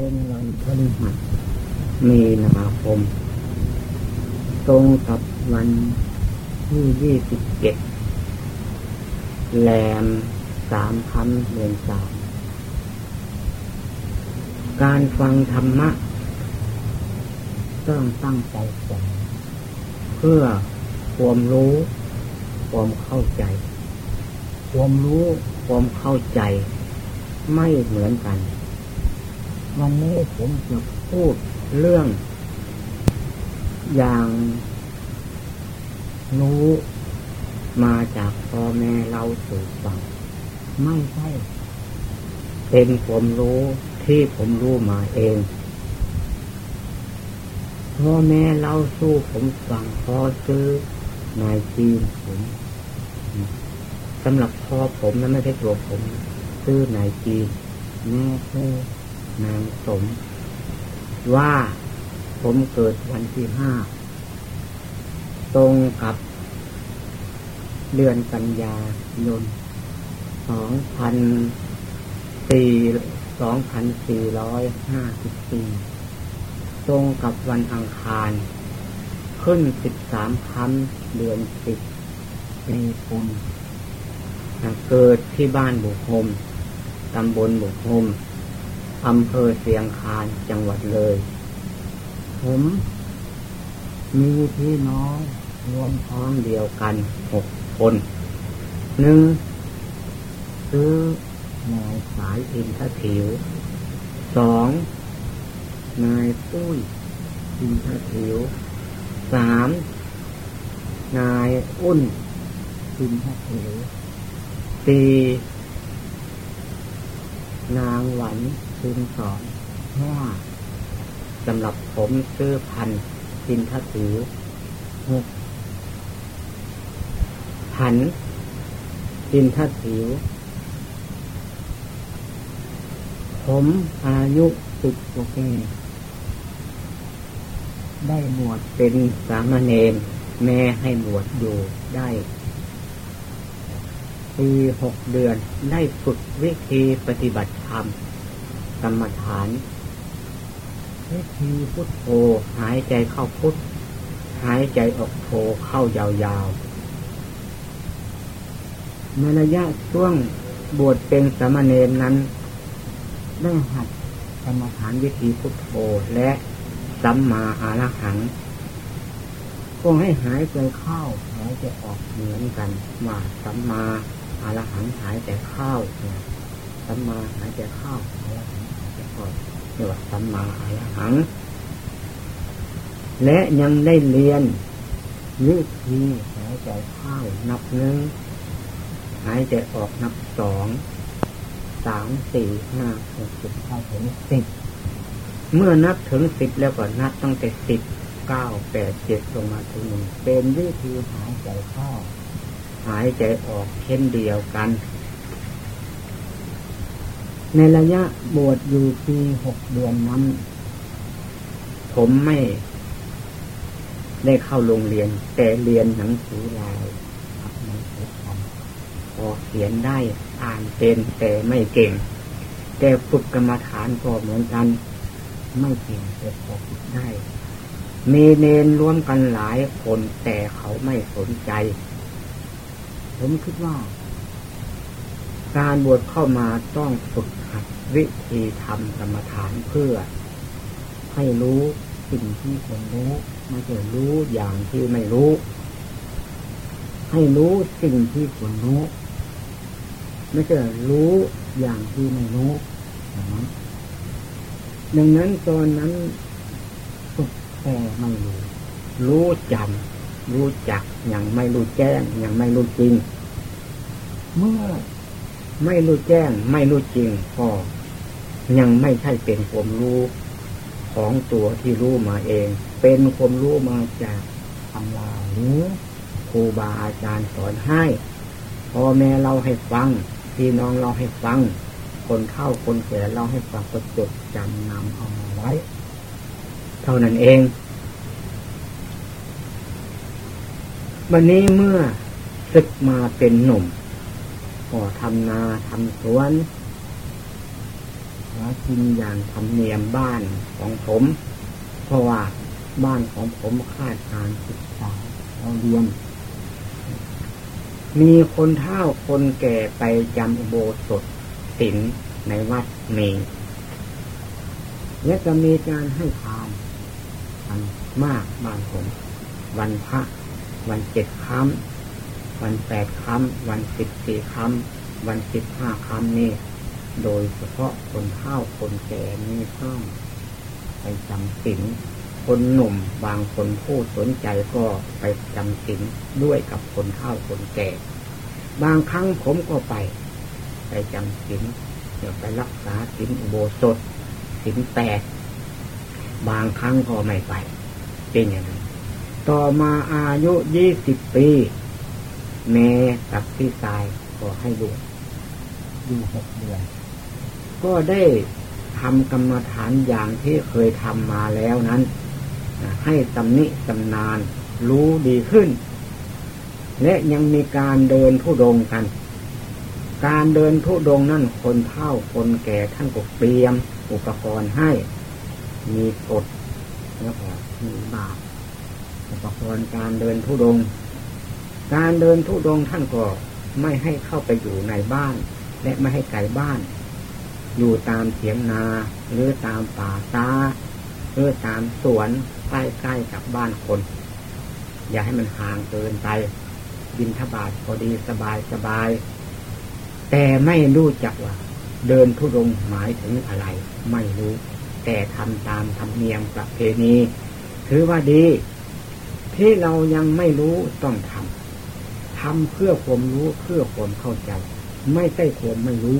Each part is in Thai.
เป็นวันพฤหัสมีนาคม ตรงกับวันที่ยี่สิบเจ็ดแรมสามพันเดือนสามการฟังธรรมะ ต้องตั้งใจฟังเพื่อความรู้ ความเข้าใจ ความรู้ ความเข้าใจ ไม่เหมือนกัน วันนี้ผมจะพูดเรื่อง อย่างรู้มาจากพ่อแม่เราสู่ฟัง ไม่ใช่ เป็นผมรู้ที่ผมรู้มาเองพ่อแม่เล่าสู้ผมฟังพอซื้อนายจีนผมสำหรับพ่อผมนั้นไม่ใช่ตัวผม ซื้อนายจีนแม่ซื้อ นางสม ว่าผมเกิดวันที่ห้า ตรงกับ เดือนกันยายนสองพันสี่สองพันสี่ร้อยห้าสิบสี่ตรงกับวันอังคาร ขึ้นสิบสามคันเดือนสิบปีปุนเกิดที่บ้านบุคมตำบลบุคม อำเภอเสียงคานจังหวัดเลย ผมมีพี่น้องรวมท้องเดียวกันหกคนหนึ่งคือนายสายอินทถิวสองนายปุ้ยอินทถิวสามนายอุ้นอินทถิวสี่นางหวัน ซึนสอนห้าสำหรับผมซื้อพันอินทถิวหกผันอินทถิวผมอายุสิบกว่าปีได้บวชเป็นสามเณรแม่ให้บวชอยู่ได้ปีหกเดือนได้ฝึกวิธีปฏิบัติธรรม กรรมฐานวิธีพุทโธหายใจเข้าพุทหายใจออกโธเข้ายาวๆในระยะช่วงบวชเป็นสามเณรนั้นได้หัดกรรมฐานวิธีพุทโธและสัมมาอาระหังก็ให้หายใจเข้าหายใจออกเหมือนกันว่าสัมมาอาระหังหายใจเข้าสัมมาหายใจเข้าอาระหัง เรียกว่าสัมมาอรหัง และยังได้เรียนวิธีหายใจเข้านับหนึ่งหายใจออกนับสองสามสี่ห้าหกเจ็ดแปดถึงสิบเมื่อนับถึงสิบแล้วก็นับตั้งแต่สิบเก้าแปดเจ็ดลงมาถึงหนึ่งเป็นวิธีหายใจเข้าหายใจออกเช่นเดียวกัน ในระยะบวชอยู่ปีหกเดือนนั้น ผมไม่ได้เข้าโรงเรียน แต่เรียนหนังสือลายครับหนังสือคำพอเขียนได้อ่านเป็นแต่ไม่เก่ง แต่ฝึกกรรมฐานก็เหมือนกัน ไม่เก่งแต่พอฝึกได้ มีเนนร่วมกันหลายคนแต่เขาไม่สนใจ ผมคิดว่า การบวชเข้ามาต้องฝึกหัดวิธีทำกรรมฐานเพื่อ ให้รู้สิ่งที่ควรรู้ไม่ใช่รู้อย่างที่ไม่รู้ ให้รู้สิ่งที่ควรรู้ ไม่ใช่รู้อย่างที่ไม่รู้นะดังนั้นตอนนั้นฝึกแต่ไม่รู้รู้จำรู้จักย่างไม่รู้แจ้งย่างไม่รู้จริง เมื่อ ไม่รู้แจ้ง ไม่รู้จริงก็ยังไม่ใช่เป็นความรู้ของตัวที่รู้มาเอง เป็นความรู้มาจากตำราหรือครูบาอาจารย์สอนให้พ่อแม่เราให้ฟังพี่น้องเราให้ฟัง คนเข้าคนแก่เราให้ฟังก็จดจำนำเอามาไว้ เท่านั้นเอง วันนี้เมื่อศึกมาเป็นหนุ่ม ก็ทำนาทำสวนผากินอย่างทำเนียมบ้านของผม เพราะว่าบ้านของผมขาดการศึกษาเราเรียน มีคนเฒ่าคนแก่ไปจำอุโบสถศีลในวัดมีและจะมีการให้ทานกันมากบางผม วันพระ วันเจ็ดค่ำ วันแปดค่ำวันสิบสี่ค่ำวันสิบห้าค่ำนี่โดยเฉพาะคนเฒ่าคนแก่นี่ต้องไปจำศีลคนหนุ่มบางคนผู้สนใจก็ไปจำศีลด้วยกับคนเฒ่าคนแก่ บางครั้งผมก็ไป ไปจำศีลเดี๋ยวไปรักษาศีลอุโบสถศีลแปดบางครั้งก็ไม่ไป เป็นอย่างนั้นต่อมาอายุยี่สิบปี แม่กับพี่ชายก็ให้บวชอยู่หกเดือน ก็ได้ทำกรรมฐานอย่างที่เคยทำมาแล้วนั้น ให้สำนิสำนานรู้ดีขึ้น และยังมีการเดินทุดงกัน การเดินทุดงนั่นคนเฒ่าคนแก่ท่านก็เตรียมอุปกรณ์ให้ มีกฎแล้วก็มีบาตรอุปกรณ์การเดินทุดง การเดินทุดงท่านก็ไม่ให้เข้าไปอยู่ในบ้าน และไม่ให้ไกลบ้าน อยู่ตามเถียงนาหรือตามป่าตาหรือตามสวนใกล้ๆกับบ้านคน อย่าให้มันห่างเกินไปบินทบาทพอดีสบายสบาย แต่ไม่รู้จักว่า เดินทุดงหมายถึงอะไร ไม่รู้ แต่ทำตามธรรมเนียมประเพณี ถือว่าดี ที่เรายังไม่รู้ต้องทำ ทำเพื่อความรู้เพื่อความเข้าใจ ไม่ใช่ความไม่รู้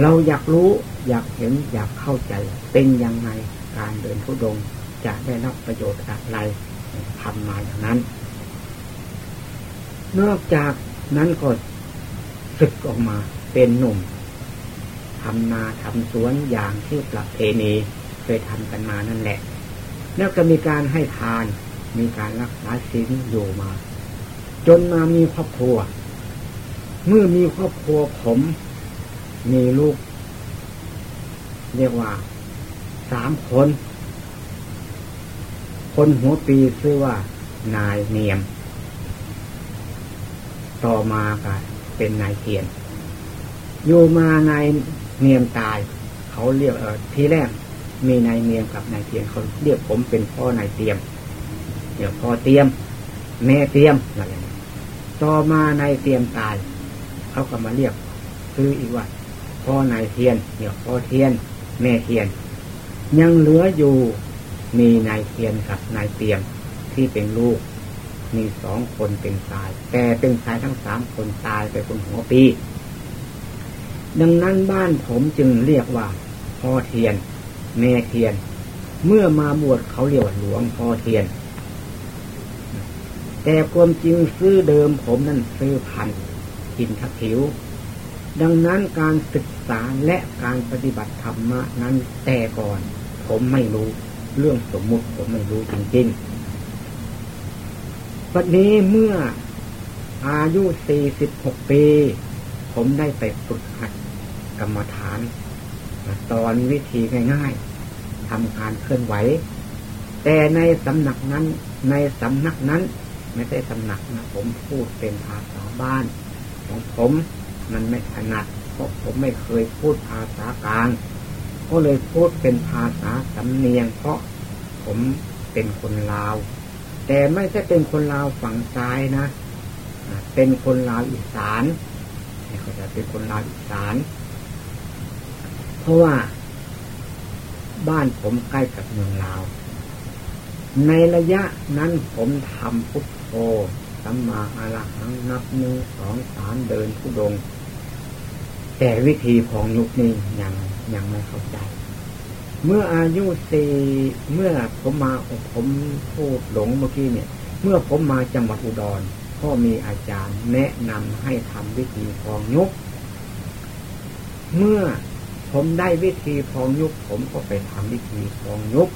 เราอยากรู้ อยากเห็นอยากเข้าใจ เป็นยังไงการเดินทุดงจะได้รับประโยชน์อะไรทำมาอย่างนั้น นอกจากนั้นก็ศึกออกมาเป็นหนุ่มทำนาทำสวนอย่างที่ประเพณีเคยทำกันมานั่นแหละ แล้วก็มีการให้ทาน มีการรักษาศีลอยู่มา จนมามีครอบครัว เมื่อมีครอบครัวผม มีลูก เรียกว่าสามคน คนหัวปีชื่อว่า นายเนียม ต่อมาก็เป็นนายเทียน อยู่มานายเนียมตาย เขาเรียกเออทีแรกมีนายเนียมกับนายเทียนเขาเรียกผมเป็นพ่อนายเตรียม เดี๋ยวพ่อเตรียม แม่เตรียมอะไรอย่างนี้ ต่อมานายเตรียมตาย เขาก็มาเรียกคืออีกว่าพ่อนายเทียนเดี๋ยวพ่อเทียน แม่เทียน ยังเหลืออยู่มีนายเทียนกับนายเตรียมที่เป็นลูก มีสองคนเป็นตาย แต่เป็นชายทั้งสามคนตายไปคนหัวปี ดังนั้นบ้านผมจึงเรียกว่าพ่อเทียน แม่เทียน เมื่อมาบวชเขาเรียกว่าหลวงพ่อเทียน แต่ความจริงซื้อเดิมผมนั่นซื้อพันกินทักผิว ดังนั้นการศึกษาและการปฏิบัติธรรมะนั้นแต่ก่อน ผมไม่รู้เรื่องสมมุติผมไม่รู้จริงๆวันนี้เมื่ออายุ 46 ปี ผมได้ไปฝึกหัดกรรมฐานสอนวิธีง่ายๆทำการเคลื่อนไหว แต่ในสำนักนั้นในสำนักนั้น ไม่ใช่สำหนักนะผมพูดเป็นภาษาบ้าน ของผมมันไม่ถนัดเพราะผมไม่เคยพูดภาษากลาง ก็เลยพูดเป็นภาษาสำเนียง เพราะผมเป็นคนลาว แต่ไม่ใช่เป็นคนลาวฝั่งซ้ายนะ เป็นคนลาวอีสานเขาจะเป็นคนลาวอีสาน เพราะว่าบ้านผมใกล้กับเมืองลาว ในระยะนั้นผมทำพุท โธสัมมาอาระหังนับหนึ่งสองสามเดินทุดง แต่วิธีของยุคนี้ยังยังไม่เข้าใจ เมื่ออายุสี่เมื่อผมมาผมพูดหลงเมื่อกี้เนี่ย เมื่อผมมาจังหวัดอุดรพ่อมีอาจารย์แนะนำให้ทำวิธีฟองยุกเมื่อผมได้วิธีพองยุกผมก็ไปทำวิธีพองยุก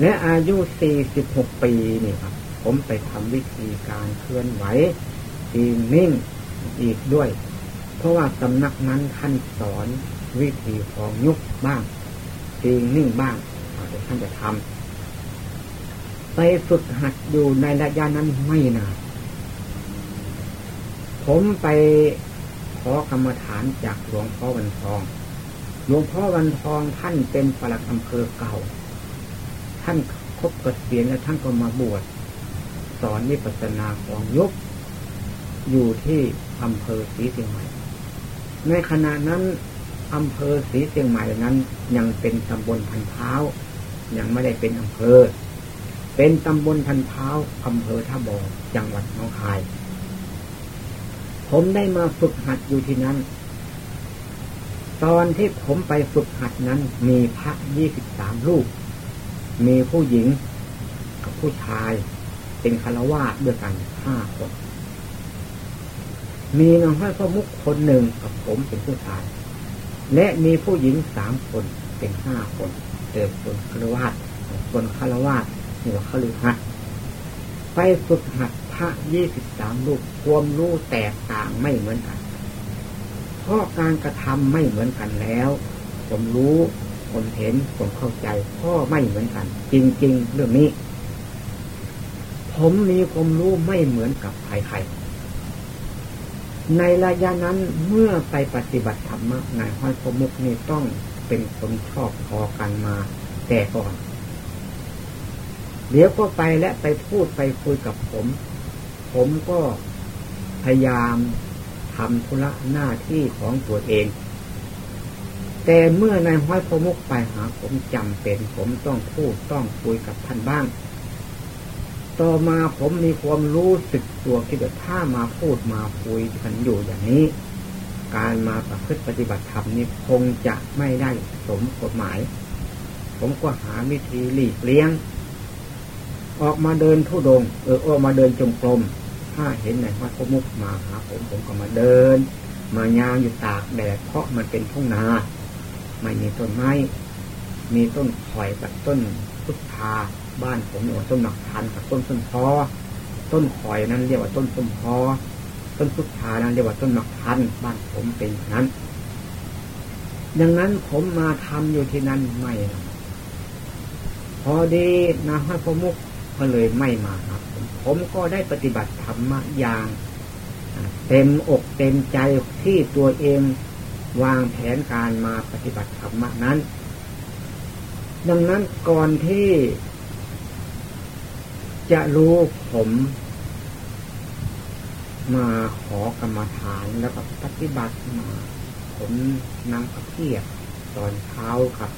และอายุสี่สิบหกปีนี่ครับ ผมไปทำวิธีการเคลื่อนไหวตีนิ่งอีกด้วย เพราะว่าสำนักนั้นท่านสอนวิธีของยุกบ้างจริงนิ่งบ้างเดี๋ยวท่านจะทำไปฝึกหัดอยู่ในระยะนั้นไม่นานผมไปขอกรรมฐานจากหลวงพ่อวันทองหลวงพ่อวันทองท่านเป็นปลัดอำเภอเก่า ท่านคบกเกษียณแล้วท่านก็มาบวช สอนวิปัสสนาของยุกอยู่ที่อำเภอศรีเชียงใหม่ ในขณะนั้นอำเภอศรีเชียงใหม่นั้น ยังเป็นตำบลพันเท้า ยังไม่ได้เป็นอำเภอ เป็นตำบลพันเท้าอำเภอท่าบ่อจังหวัดน้องคาย ผมได้มาฝึกหัดอยู่ที่นั้น ตอนที่ผมไปฝึกหัดนั้น มีพระยี่สิบสามรูป มีผู้หญิงกับผู้ชาย เป็นคารวาสด้วยกันห้าคนมีนางห้อยพระมุกคนหนึ่งกับผมเป็นผู้ชาย และมีผู้หญิงสามคนเป็นห้าคนเติมคนคารวาสคนคารวาสนี่ว่าคฤหัสไปฝึกหัดพระยี่สิบสามลูกความรู้แตกต่างไม่เหมือนกัน เพราะการกระทำไม่เหมือนกันแล้วผมรู้ผมเห็นผมเข้าใจพ่อไม่เหมือนกัน จริง ๆ เรื่องนี้ ผมมีความรู้ไม่เหมือนกับใครๆ ในระยะนั้นเมื่อไปปฏิบัติธรรมนายห้อยพมุกนี่ต้องเป็นคนชอบพอกันมาแต่ก่อน เดี๋ยวก็ไปและไปพูดไปคุยกับผม ผมก็พยายามทำธุระหน้าที่ของตัวเอง แต่เมื่อนายห้อยพมุกไปหาผมจำเป็นผมต้องพูดต้องคุยกับท่านบ้าง ต่อมาผมมีความรู้สึกตัวคิดว่าถ้ามาพูดมาคุยกันอยู่อย่างนี้ การมาประพฤติปฏิบัติธรรมนี้คงจะไม่ได้สมกฎหมาย ผมก็หาวิธีหลีกเลี้ยง ออกมาเดินทุดง เออออกมาเดินจงกรมถ้าเห็นไหนว่าพมุกมาหาผมผมก็มาเดิน มายางอยู่ตากแดดเพราะมันเป็นทุ่งนาไม่มีต้นไม้มีต้นข่อยกับต้นพุทธา บ้านผมเรียกว่าต้นหมักทันกับต้นส้นพอต้นข่อยนั้นเรียกว่าต้นส้มพอต้นพุทธานั้นเรียกว่าต้นหมักทันบ้านผมเป็นนั้น ดังนั้นผมมาทำอยู่ที่นั้นไม่นะพอดีนาห้อยพมุกก็เลยไม่มาครับผมผมก็ได้ปฏิบัติธรรมะอย่างเต็มอกเต็มใจที่ตัวเองวางแผนการมาปฏิบัติธรรมะนั้น ดังนั้นก่อนที่ จะรู้ผม มาขอกรรมฐานแล้วก็ปฏิบัติมา ผมนั่งพักเทียบตอนเช้าครับ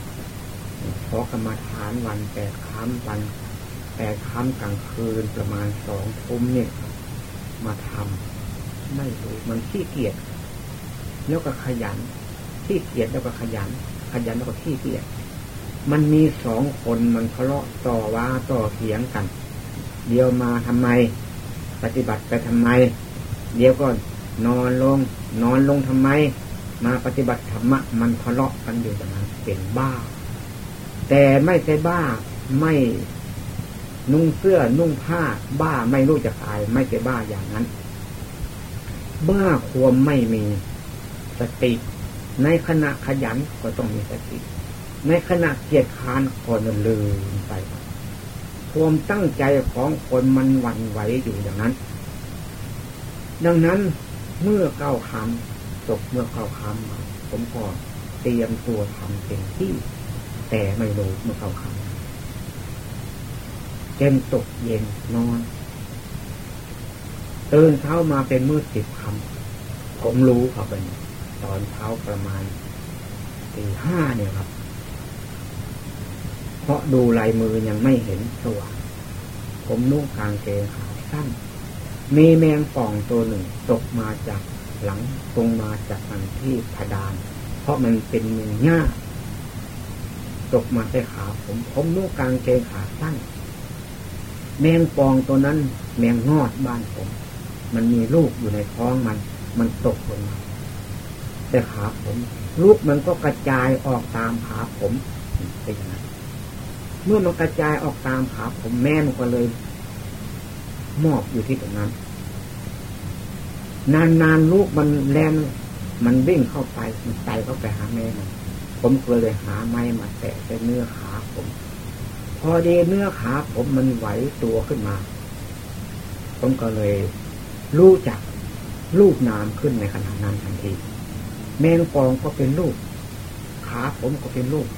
ขอกรรมฐานวันแปดครั้งวันแปดครั้งกลางคืนประมาณสองทุ่มเนี่ยมาทำไม่รู้มันขี้เกียจแล้วก็ขยันขี้เกียจแล้วก็ขยัน ขยันแล้วก็ขี้เกียจมันมีสองคนมันทะเลาะต่อว่าต่อเถียงกัน เดี๋ยวมาทำไม ปฏิบัติไปทำไม เดี๋ยวก็นอนลง นอนลงทำไม มาปฏิบัติธรรมะมันทะเลาะกันอยู่อย่างนั้นเป็นบ้า แต่ไม่ใช่บ้าไม่นุ่งเสื้อนุ่งผ้า บ้าไม่รู้จะตาย ไม่ใช่บ้าอย่างนั้น บ้าความไม่มีสติ ในขณะขยันก็ต้องมีสติ ในขณะเกียจค้านก็ลืมไป ความตั้งใจของคนมันหวั่นไหวอยู่อย่างนั้น ดังนั้นเมื่อเก้าคำตกเมื่อเก้าคำมาผมก็เตรียมตัวทำเต็มที่ แต่ไม่รู้เมื่อเก้าคำเจนตกเย็นนอนตื่นเช้ามาเป็นมืดสิบคำผมรู้ครับเป็นตอนเช้าประมาณตีห้าเนี่ยครับ เพราะดูลายมือยังไม่เห็นสว่างผมนุ่งกางเกงขาสั้น มีแมงป่องตัวหนึ่งตกมาจากหลังตรงมาจากทางที่พดาน เพราะมันเป็นมือง่าตกมาใส่ขาผมผมนุ่งกางเกงขาสั้น แมงปองตัวนั้น แมงงอดบ้านผม มันมีลูกอยู่ในท้องมัน มันตกลงมาแต่ขาผม ลูกมันก็กระจายออกตามขาผมเป็นยังไง เมื่อมันกระจายออกตามขาผมแม่มันก็เลยมอบอยู่ที่ตรงนั้น นานๆลูกมันแลนมันวิ่งเข้าไปมันไตเข้าไปหาแม่มันผมก็เลยหาไม้มาแตะใส่เนื้อขาผม พอดีเนื้อขาผมมันไหวตัวขึ้นมา ผมก็เลยรู้จักลูกน้ำขึ้นในขณะนั้นทันที แมงปองก็เป็นลูก ขาผมก็เป็นลูก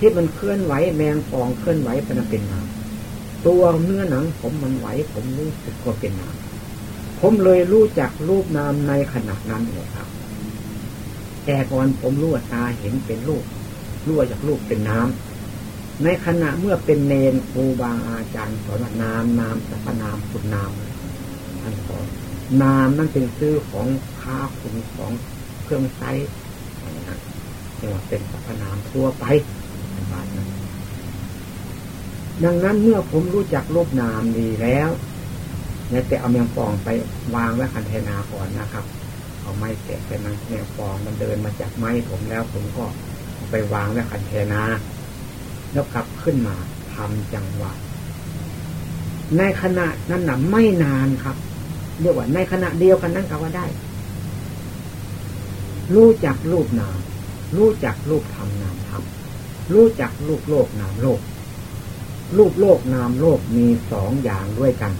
ที่มันเคลื่อนไหวแมงปองเคลื่อนไหวเป็นเป็นน้ำตัวเนื้อหนังผมมันไหวผมรู้สึกก็เป็นน้ำผมเลยรู้จักรูปนามในขณะนั้นเลยครับ แต่ก่อนผมรู้ว่าตาเห็นเป็นลูกรู้ว่าจากลูกเป็นน้ำในขณะเมื่อเป็นเนนครูบาอาจารย์สอนนามนามสัพนามคุณนามท่านสอนนามนั่นเป็นชื่อของค้าคุณของเครื่องใช้นะเรียกว่าเป็นสัพนามทั่วไป บาทนั้นดังนั้นเมื่อผมรู้จักรูปนามดีแล้วเนี่ยแต่เอาเมียงปองไปวางไว้คันเทนาก่อนนะครับ เอาไม้แกะไปมันแนวฟองมันเดินมาจากไม้ผมแล้วผมก็ไปวางไว้คันเทนา แล้วกลับขึ้นมาทำจังหวะ ในขณะนั้นน่ะไม่นานครับ เรียกว่าในขณะเดียวกันนั้นก็ว่าได้ รู้จักรูปนาม รู้จักรูปธรรมนามธรรม รู้จักรูปโลกนามโลก รูปโลกนามโลกมีสองอย่างด้วยกัน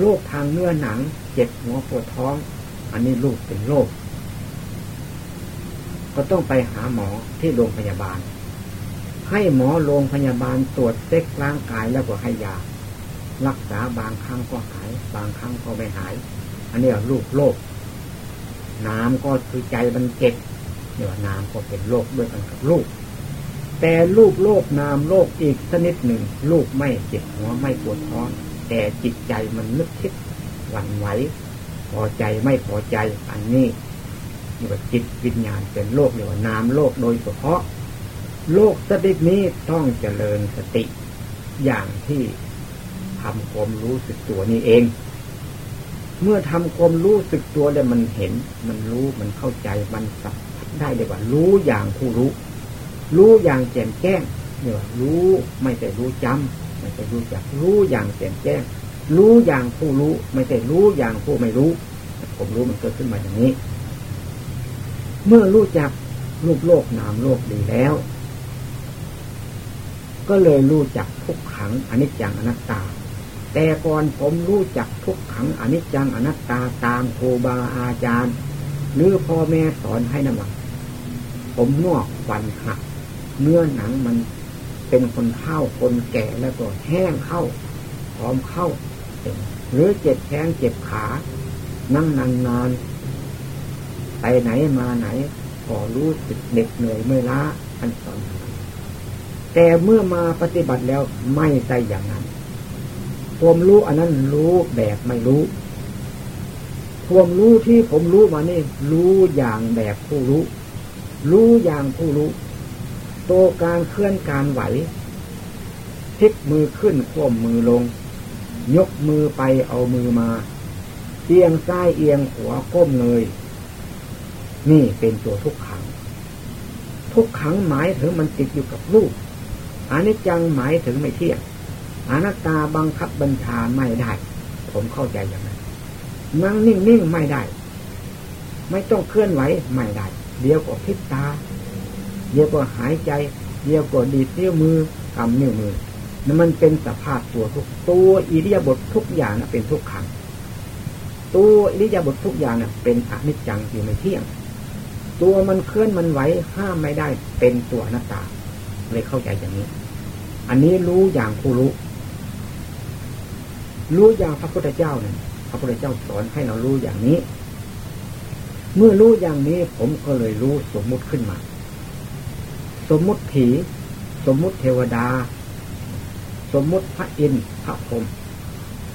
โลกทางเนื้อหนัง เจ็บหัวปวดท้อง อันนี้ลูกเป็นโรค ก็ต้องไปหาหมอที่โรงพยาบาล ให้หมอโรงพยาบาลตรวจเซ็กร่างกายแล้วก็ให้ยา รักษาบางครั้งก็หาย บางครั้งก็ไม่หาย อันนี้ลูกโรค น้ำก็คือใจมันเจ็บเดี๋ยวน้ำก็เป็นโรคด้วยกันกับลูก แต่ลูกโรคน้ำโรคอีกชนิดหนึ่งลูกไม่เจ็บหัวไม่ปวดท้องแต่จิตใจมันนึกคิดหวั่นไหวพอใจไม่พอใจอันนี้เรียกว่าจิตวิญญาณเป็นโลกเรียกว่านามโลกโดยเฉพาะ โลกสตินี้ต้องเจริญสติ อย่างที่ทำความรู้สึกตัวนี้เอง เมื่อทำความรู้สึกตัวแล้วมันเห็น มันรู้มันเข้าใจมันสัมผัสได้เลยว่ารู้อย่างผู้รู้ รู้อย่างแจ่มแจ้งเนี่ยรู้ไม่ใช่รู้จำไม่ใช่รู้จักรู้อย่างแจ่มแจ้ง รู้อย่างผู้รู้ ไม่ใช่รู้อย่างผู้ไม่รู้ ผมรู้มันเกิดขึ้นมาอย่างนี้ เมื่อรู้จักรูปโลกนามโลกดีแล้ว ก็เลยรู้จักทุกขังอนิจจังอนัตตา แต่ก่อนผมรู้จักทุกขังอนิจจังอนัตตาตามครูบาอาจารย์ หรือพ่อแม่สอนให้นั่นแหละผมนอกฟันหัก เนื้อหนังมันเป็นคนเฒ่าคนแก่แล้วก็แห้งเข้าพร้อมเข้า หรือเจ็บแข้งเจ็บขา นั่งนานนานไปไหนมาไหนก็รู้สึกเด็กเหนื่อยเมื่อล้าท่านสอนแต่เมื่อมาปฏิบัติแล้วไม่ใช่อย่างนั้นความรู้อันนั้นรู้แบบไม่รู้ความรู้ที่ผมรู้มานี่ รู้อย่างแบบผู้รู้ รู้อย่างผู้รู้ ตัวการเคลื่อนการไหวพลิกมือขึ้นควมมือลง ยกมือไปเอามือมา เอียงซ้ายเอียงขวาก้มเลย นี่เป็นตัวทุกขัง ทุกขังหมายถึงมันติดอยู่กับรูปอนิจจังหมายถึงไม่เที่ยงอนัตตาบังคับบัญชาไม่ได้ ผมเข้าใจอย่างนั้นนั่งนิ่งๆไม่ได้ ไม่ต้องเคลื่อนไหวไม่ได้ เดี๋ยวก็พิษตา เดียวก็หายใจ เดียวก็ดีดนิ้วมือกำนิ้วมือนั่นมันเป็นสภาพตัวทุกตัวอิริยาบถทุกอย่างนะเป็นทุกขัง ตัวอิริยาบถทุกอย่างนะเป็นอนิจจังอยู่ไม่เที่ยง ตัวมันเคลื่อนมันไหวห้ามไม่ได้เป็นตัวหน้าตาเลยเข้าใจอย่างนี้ อันนี้รู้อย่างผู้รู้ รู้อย่างพระพุทธเจ้าเนี่ยพระพุทธเจ้าสอนให้เรารู้อย่างนี้ เมื่อรู้อย่างนี้ผมก็เลยรู้สมมุติขึ้นมา สมมุติผี สมมุติเทวดา สมมุติพระอินทร์พระพรหม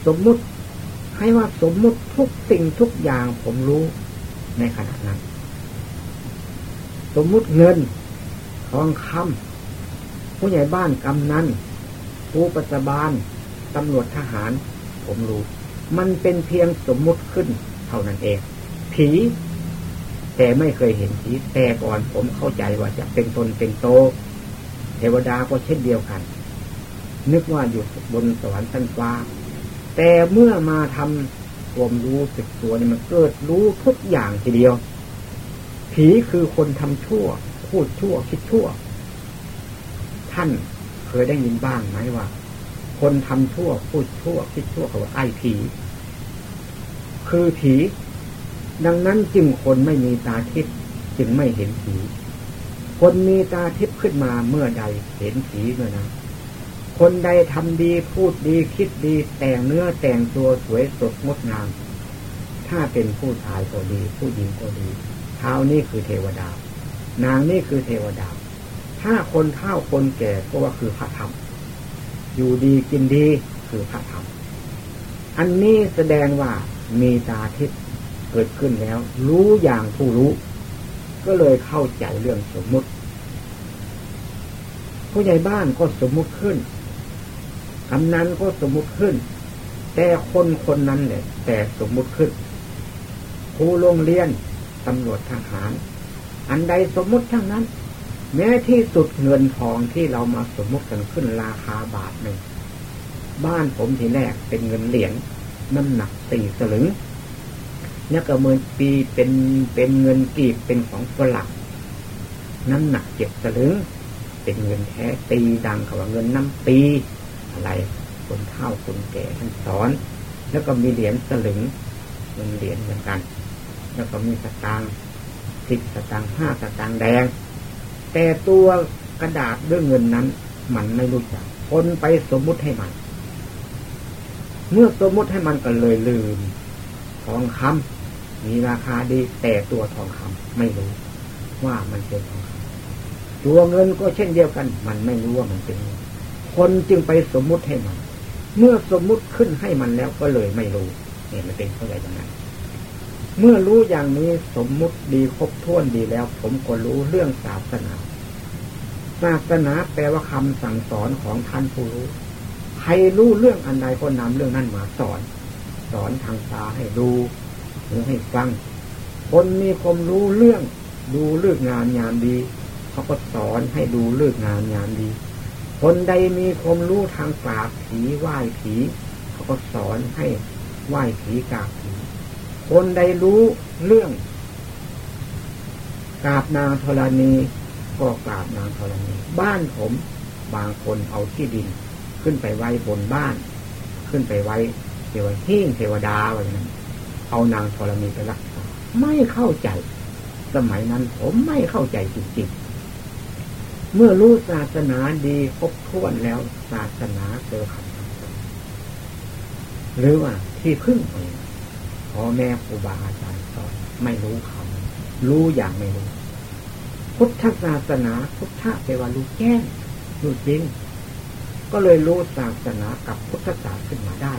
สมมุติให้ว่าสมมุติทุกสิ่งทุกอย่างผมรู้ในขณะนั้น สมมุติเงินทองคำผู้ใหญ่บ้านกำนันผู้ปัจบาลตำรวจทหาร ผมรู้ มันเป็นเพียงสมมุติขึ้นเท่านั้นเอง ผี แต่ไม่เคยเห็นผีแต่ก่อนผมเข้าใจว่าจะเป็นตนเป็นโต เทวดาก็เช่นเดียวกัน นึกว่าอยู่บนสวรรค์ชั้นฟ้า แต่เมื่อมาทำความรู้สึกตัวนี่มันเกิดรู้ทุกอย่างทีเดียว ผีคือคนทำชั่ว พูดชั่วคิดชั่ว ท่านเคยได้ยินบ้างไหมว่า คนทำชั่วพูดชั่วคิดชั่วเขาว่าไอ้ผี คือผี ดังนั้นจึงคนไม่มีตาทิพย์จึงไม่เห็นผี คนมีตาทิพย์ขึ้นมาเมื่อใดเห็นผีเมื่อนั้นคนใดทำดีพูดดีคิดดีแต่งเนื้อแต่งตัวสวยสดงดงาม ถ้าเป็นผู้ชายก็ดี ผู้หญิงก็ดีเท้านี่คือเทวดา นางนี่คือเทวดา ถ้าคนเฒ่าคนแก่ก็ว่าคือพระธรรม อยู่ดีกินดีคือพระธรรม อันนี้แสดงว่ามีตาทิพย์ เกิดขึ้นแล้ว รู้อย่างผู้รู้ ก็เลยเข้าใจเรื่องสมมุติ ผู้ใหญ่บ้านก็สมมุติขึ้นคำนั้นก็สมมุติขึ้น แต่คนคนนั้นแหละแต่สมมุติขึ้นครูโรงเรียนตำรวจทหาร อันใดสมมุติทั้งนั้น แม้ที่สุดเงินทองที่เรามาสมมุติกันขึ้นราคาบาทหนึ่งบ้านผมทีแรกเป็นเงินเหรียญน้ำหนักสี่สลึง นี่ยก็เมื่อปีเป็นเป็นเงินกีบเป็นของฝรั่งน้ำหนักเจ็ดสลึง เป็นเงินแท้ตีดังเขาว่าเงินน้ำปีอะไรคนเฒ่าคนแก่ท่านสอน แล้วก็มีเหรียญสลึงเงินเหรียญเหมือนกัน แล้วก็มีสตางค์สิบสตางค์ห้าสตางค์แดง แต่ตัวกระดาษด้วยเงินนั้น มันไม่รู้จักคนไปสมมุติให้มัน เมื่อสมมุติให้มันก็เลยลืมทองคำ มีราคาดีแต่ตัวทองคำไม่รู้ว่ามันเป็นทองคำตัวเงินก็เช่นเดียวกัน มันไม่รู้ว่ามันเป็นเงินคนจึงไปสมมุติให้มัน เมื่อสมมุติขึ้นให้มันแล้วก็เลยไม่รู้เนี่ยมันเป็นเข้าใจตรงนั้นเมื่อรู้อย่างนี้สมมุติดีครบถ้วนดีแล้ว ผมก็รู้เรื่องศาสนา ศาสนาแปลว่าคำสั่งสอนของท่านผู้รู้ ใครรู้เรื่องอันใดก็นำเรื่องนั้นมาสอน สอนทางตาให้ดู หรือให้ฟัง คนมีความรู้เรื่อง ดูเลือกงานงานดี เขาก็สอนให้ดูเลือกงานงานดี คนใดมีความรู้ทางกราบผีไหว้ผี เขาก็สอนให้ไหว้ผีกราบผี คนใดรู้เรื่องกราบนางธรณีก็กราบนางธรณีบ้านผมบางคนเอาที่ดิน ขึ้นไปไว้บนบ้าน ขึ้นไปไว้เทวหิ้งเทวดาอะไรนั้น เอานางธรณีไปรักษาไม่เข้าใจ สมัยนั้นผมไม่เข้าใจจริงๆ เมื่อรู้ศาสนาดีครบถ้วนแล้วศาสนาเจอคำสอนหรือว่าที่พึ่งองพ่อแม่ครูบาอาจารย์สอนไม่รู้คำรู้อย่างไม่รู้พุทธศาสนาพุทธะแปลว่ารู้แจ้งรู้จริง ก็เลยรู้ศาสนากับพุทธศาสนาขึ้นมาได้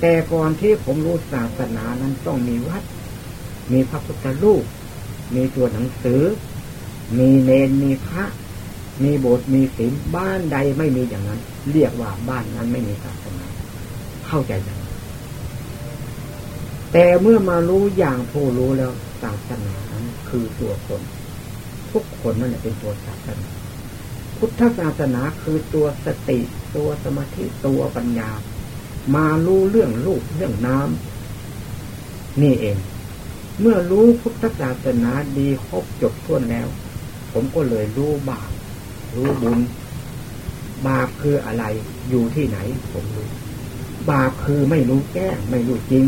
แต่ก่อนที่ผมรู้ศาสนานั้นต้องมีวัด มีพระพุทธรูป มีตัวหนังสือ มีเนนมีพระ มีโบสถ์มีศีลบ้านใดไม่มีอย่างนั้น เรียกว่าบ้านนั้นไม่มีศาสนา เข้าใจอย่างแต่เมื่อมารู้อย่างผู้รู้แล้วศาสนานั้นคือตัวคน ทุกคนนั่นแหละเป็นตัวศาสนาพุทธศาสนาคือตัวสติ ตัวสมาธิตัวปัญญา มารู้เรื่องลูกเรื่องน้ำนี่เอง เมื่อรู้พุทธศาสนาดีครบจบท้วนแล้ว ผมก็เลยรู้บาปรู้บุญ บาปคืออะไรอยู่ที่ไหน ผมรู้บาปคือไม่รู้แก้ไม่รู้จริง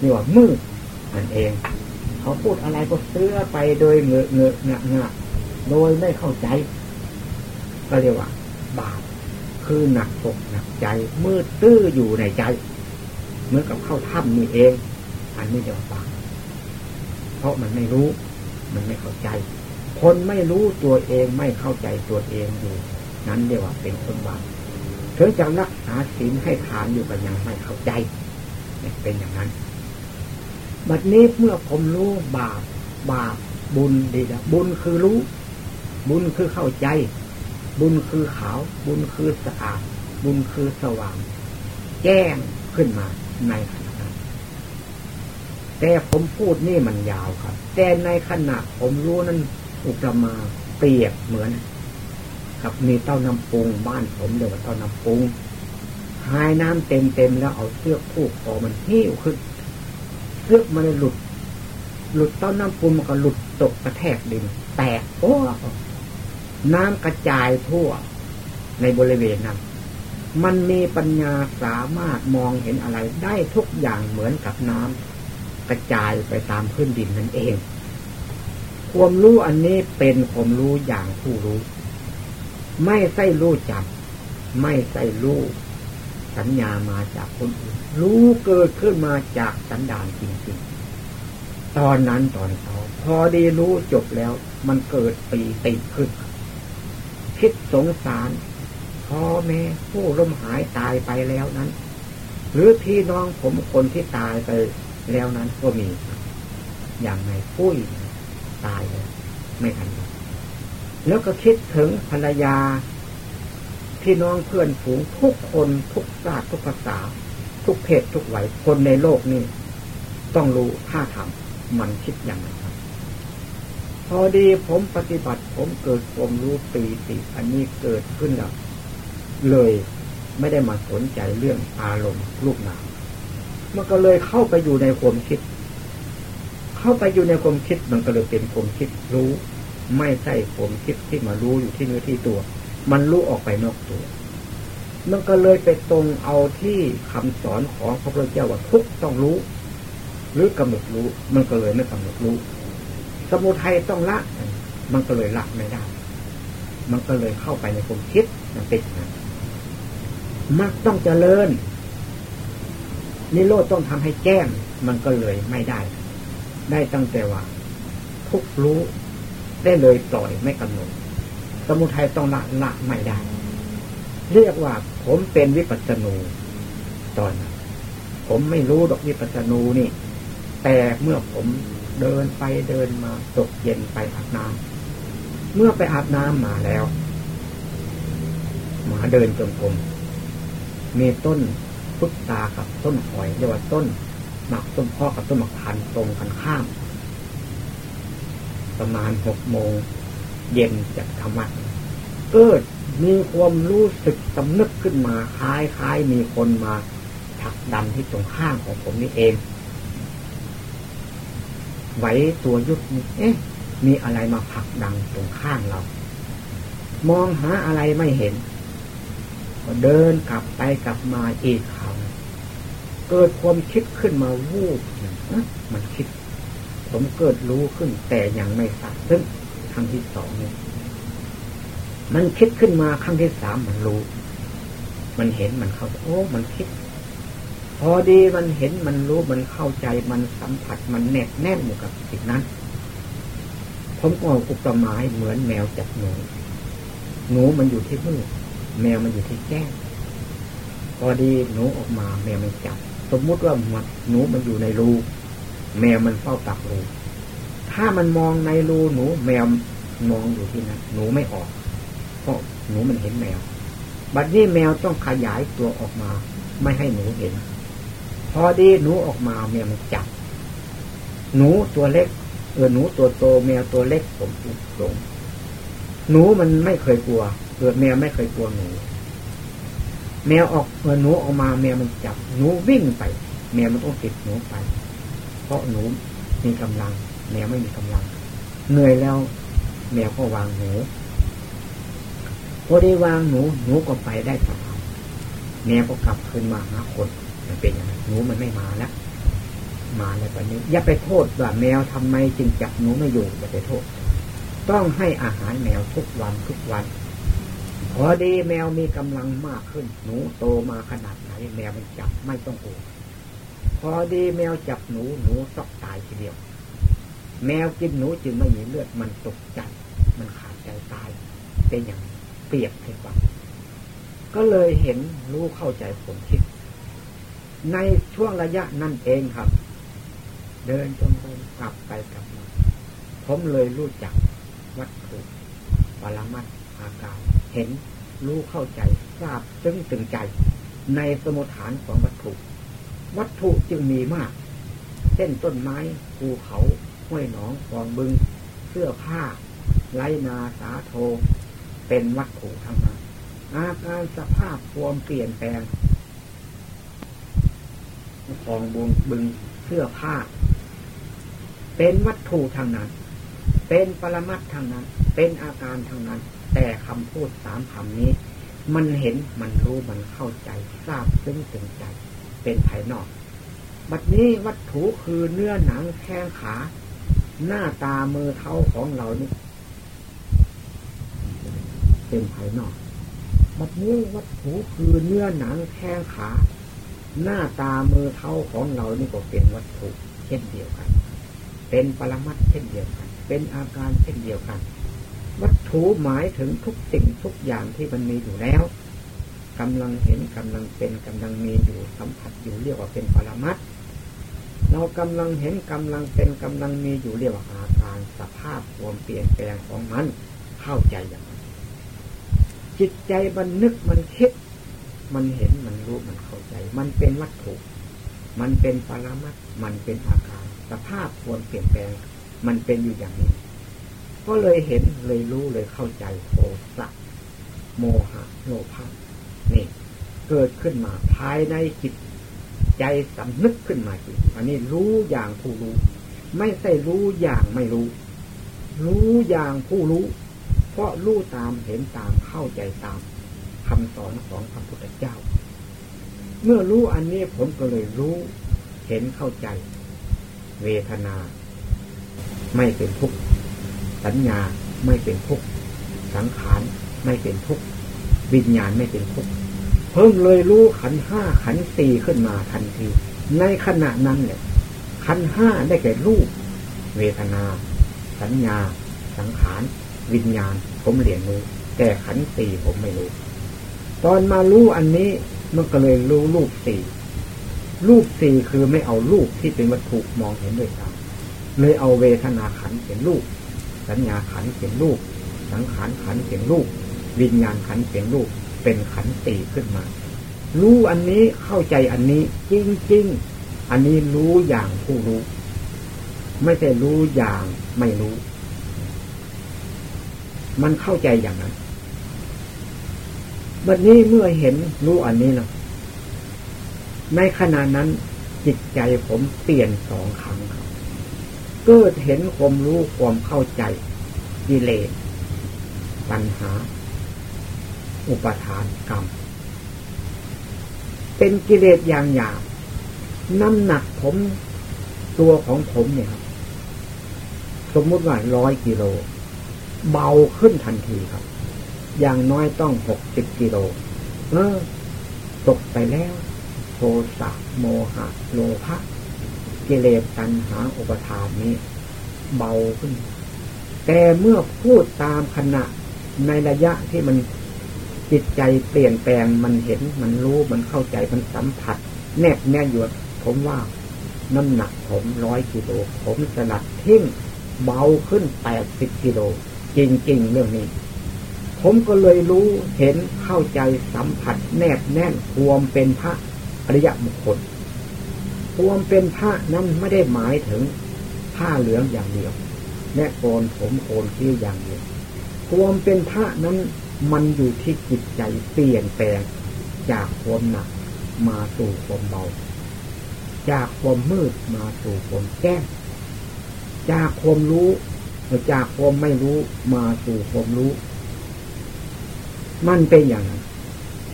นี่ว่ามืดนั่นเอง เขาพูดอะไรก็เสื้อไปโดยเงอะเงอะงะงะโดยไม่เข้าใจ ก็เรียกว่า บาป คือหนักอกหนักใจ มืดตื้ออยู่ในใจ เหมือนกับเข้าถ้ำนี่เอง อันนี้เรียกว่าบาปเพราะมันไม่รู้ มันไม่เข้าใจ คนไม่รู้ตัวเองไม่เข้าใจตัวเองอยู่ นั้นเรียกว่าเป็นคนบาปถึงจะรักษาศีลให้ทานอยู่ก็ยังไม่เข้าใจเป็นอย่างนั้น บัดนี้เมื่อผมรู้บาป บาปบุญดีล้วบุญคือรู้ บุญคือเข้าใจ บุญคือขาว บุญคือสะอาด บุญคือสว่าง แจ้งขึ้นมาในขณะนั้นแต่ผมพูดนี่มันยาวครับ แต่ในขณะผมรู้นั้นอุปมาเปรียบเหมือน กับมีเต้าน้ำปุงบ้านผมเดียวเต้าน้ำปุงหายน้ำเต็มเต็มแล้วเอาเสื้อผูกคอมันหิ้วขึ้นเสื้อมันหลุด หลุดเต้นน้ำปูมันก็หลุดตกกระแทกดิน แตกโอ้ น้ำกระจายทั่วในบริเวณนั้น มันมีปัญญาสามารถมองเห็นอะไรได้ทุกอย่างเหมือนกับน้ำกระจายไปตามพื้นดินนั่นเอง ความรู้อันนี้เป็นความรู้อย่างผู้รู้ ไม่ใช่รู้จับไม่ใช่รู้สัญญามาจากคนอื่น รู้เกิดขึ้นมาจากสันดานจริงๆ ตอนนั้นตอนเขาพอดีรู้จบแล้ว มันเกิดปีติขึ้น คิดสงสารพ่อแม่ผู้ล้มหายตายไปแล้วนั้น หรือพี่น้องผมคนที่ตายไปแล้วนั้นก็มี อย่างในปุ้ยตายแล้วไม่ทันแล้วก็คิดถึงภรรยา พี่น้องเพื่อนฝูงทุกคนทุกชาติทุกภาษา ทุกเพศทุกวัยคนในโลกนี้ ต้องรู้ท่าทำมันคิดอย่างไร พอดีผมปฏิบัติ ผมเกิดความรู้ปีติอันนี้เกิดขึ้นแล้วเลยไม่ได้มาสนใจเรื่องอารมณ์ลูกนามมันก็เลยเข้าไปอยู่ในความคิด เข้าไปอยู่ในความคิดมันก็เลยเป็นความคิดรู้ ไม่ใช่ความคิดที่มารู้อยู่ที่เนื้อที่ตัว มันรู้ออกไปนอกตัว มันก็เลยไปตรงเอาที่คำสอนของพระพุทธเจ้าว่าทุกต้องรู้ หรือกำหนดรู้ มันก็เลยไม่กำหนดรู้ สมุทัยต้องละ มันก็เลยละไม่ได้ มันก็เลยเข้าไปในความคิดมันเป็นอย่างนั้นมักต้องเจริญนิโรธต้องทำให้แจ้งมันก็เลยไม่ได้ ได้ตั้งแต่ว่า ทุกรู้ได้เลยปล่อยไม่กำหนด สมุทัยต้องละละไม่ได้ เรียกว่าผมเป็นวิปัสสนูตอนผมไม่รู้ดอกวิปัสสนูนี่ แต่เมื่อผม เดินไปเดินมาตกเย็นไปอาบน้ำเมื่อไปอาบน้ำมาแล้ว หมาเดินจงกรมมีต้นพุทธากับต้นหอยเรียกว่าต้นหมักต้นพ่อกับต้นหมักพันตรงกันข้าม ประมาณหกโมงเย็นจากธรรมะเกิดมีความรู้สึกสำนึกขึ้นมาคล้ายคล้ายมีคนมาผลักดันที่ตรงข้างของผมนี่เอง ไหวตัวยุบเอ๊ะ มีอะไรมาผักดังตรงข้างเรา มองหาอะไรไม่เห็น ก็เดินกลับไปกลับมาอีกครั้งเกิดความคิดขึ้นมาวูบมันคิด ผมเกิดรู้ขึ้นแต่ยังไม่ทราบซึ่งครั้งที่สองเนี่ยมันคิดขึ้นมาครั้งที่สามมันรู้ มันเห็นมันเข้าโอ้ มันคิด พอดีมันเห็นมันรู้มันเข้าใจมันสัมผัสมันแนบแน่นอยู่กับสิ่งนั้น ผมก็อุปมาเหมือนแมวจับหนูหนูมันอยู่ที่มือแมวมันอยู่ที่แก้งพอดีหนูออกมา แมวมันจับ สมมุติว่ามันหนูมันอยู่ในรูแมวมันเฝ้าตักรูถ้ามันมองในรูหนู แมวมองอยู่ที่นั้นหนูไม่ออก เพราะหนูมันเห็นแมว บัดนี้แมวต้องขยายตัวออกมา ไม่ให้หนูเห็น พอดีหนูออกมาแมวมันจับ หนูตัวเล็ก เออหนูตัวโตแมวตัวเล็กผมอุกลงหนูมันไม่เคยกลัวเกิดแมวไม่เคยกลัวหนู แมวออกเมื่อหนูออกมาแมวมันจับ หนูวิ่งไป แมวมันต้องติดหนูไป เพราะหนูมีกำลัง แมวไม่มีกำลัง เหนื่อยแล้ว แมวก็วางหนูพอได้วางหนู หนูก็ไปได้สบายแมวก็กลับคืนมาหาคน มันเป็นอย่างนั้นหนูมันไม่มาแล้วมาแล้วตอนนี้อย่าไปโทษว่าแมวทำไมจึงจับหนูไม่อยู่อย่าไปโทษ ต้องให้อาหารแมวทุกวันทุกวันพอดีแมวมีกำลังมากขึ้น หนูโตมาขนาดไหนแมวมันจับไม่ต้องกลัวพอดีแมวจับหนูหนูตอกตายทีเดียว แมวกินหนูจึงไม่มีเลือดมันตกใจมันขาดใจตาย เป็นอย่างเปรียบให้ฟังก็เลยเห็นรู้เข้าใจผมคิด ในช่วงระยะนั่นเองครับ เดินจนไปกลับไปกลับมา ผมเลยรู้จักวัตถุปรมัตอาการ เห็นรู้เข้าใจทราบซึ้งตึงใจ ในสมุฐานของวัตถุ วัตถุจึงมีมาก เช่นต้นไม้ภูเขาห้วยหนองคลองบึง เสื้อผ้าไรนาสาโท เป็นวัตถุทั้งนั้นอาการสภาพความเปลี่ยนแปลง คลองบุงบึงเสื้อผ้า เป็นวัตถุทางนั้น เป็นปรมัตทางนั้น เป็นอาการทางนั้น แต่คำพูดสามคำนี้ มันเห็นมันรู้มันเข้าใจทราบซึ้งถึงใจ เป็นภายนอก บัดนี้วัตถุคือเนื้อหนังแข้งขา หน้าตามือเท้าของเรานี่เป็นภายนอกบัดนี้วัตถุคือเนื้อหนังแข้งขา หน้าตามือเท้าของเรานี่ก็เป็นวัตถุเช่นเดียวกัน เป็นปรมัตเช่นเดียวกัน เป็นอาการเช่นเดียวกัน วัตถุหมายถึงทุกสิ่งทุกอย่างที่มันมีอยู่แล้วกำลังเห็นกำลังเป็นกำลังมีอยู่สัมผัสอยู่เรียกว่าเป็นปรมัตเรากำลังเห็นกำลังเป็นกำลังมีอยู่เรียกว่าอาการสภาพความเปลี่ยนแปลงของมันเข้าใจอย่างนั้นจิตใจมันนึกมันคิด มันเห็นมันรู้มันเข้า ใจ มันเป็นวัตถุ มันเป็นปรมัตมันเป็นอาการสภาพควรเปลี่ยนแปลง มันเป็นอยู่อย่างนี้ ก็เลยเห็นเลยรู้เลยเข้าใจโทสะโมหะโลภะนี่ เกิดขึ้นมาภายในจิตใจสำนึกขึ้นมาจริงอันนี้รู้อย่างผู้รู้ ไม่ใช่รู้อย่างไม่รู้ รู้อย่างผู้รู้ เพราะรู้ตามเห็นตามเข้าใจตามคำสอนของพระพุทธเจ้า เมื่อรู้อันนี้ผมก็เลยรู้ เห็นเข้าใจ เวทนา ไม่เป็นทุกข์สัญญาไม่เป็นทุกข์สังขารไม่เป็นทุกข์วิญญาณไม่เป็นทุกข์เพิ่งเลยรู้ขันห้าขันสี่ขึ้นมาทันที ในขณะนั้นเนี่ยขันห้าได้แก่รูป เวทนา สัญญา สังขาร วิญญาณ ผมเรียนรู้แต่ขันสี่ผมไม่รู้ ตอนมารู้อันนี้ มันก็เลยรู้รูปสี่รูปสี่คือไม่เอารูปที่เป็นวัตถุมองเห็นด้วยตาเลยเอาเวทนาขันเป็นรูป สัญญาขันเป็นรูป สังขารขันเป็นรูป วิญญาณขันเป็นรูป เป็นขันติขึ้นมา รู้อันนี้เข้าใจอันนี้จริงๆอันนี้รู้อย่างผู้รู้ ไม่ใช่รู้อย่างไม่รู้ มันเข้าใจอย่างนั้น วันนี้เมื่อเห็นรู้อันนี้แล้วในขณะนั้นจิตใจผมเปลี่ยนสองครั้งครับเกิดเห็นความรู้ความเข้าใจกิเลสปัญหา อุปทานกรรม เป็นกิเลสอย่างหยาบน้ำหนักผมตัวของผมเนี่ยครับสมมุติว่าร้อยกิโล เบาขึ้นทันทีครับ อย่างน้อยต้องหกสิบกิโลเออตกไปแล้ว โทสะโมหะโลภะกิเลสตัณหาอุปทานนี้ เบาขึ้น แต่เมื่อพูดตามขณะในระยะที่มันจิตใจเปลี่ยนแปลงมันเห็นมันรู้มันเข้าใจมันสัมผัส แนบแน่อยู่ผมว่า น้ำหนักผมร้อยกิโลผมสลัดทิ้งเบาขึ้นแปดสิบกิโลจริงๆเรื่องนี้ ผมก็เลยรู้เห็นเข้าใจสัมผัสแนบแน่นความเป็นพระอริยบุคคลความเป็นพระนั้นไม่ได้หมายถึงผ้าเหลืองอย่างเดียวและโกนผมโกนคิ้วอย่างเดียวความเป็นพระนั้นมันอยู่ที่จิตใจเปลี่ยนแปลง จากความหนักมาสู่ความเบา จากความมืดมาสู่ความแจ้ง จากความรู้จากความไม่รู้มาสู่ความรู้ มันเป็นอย่างนั้น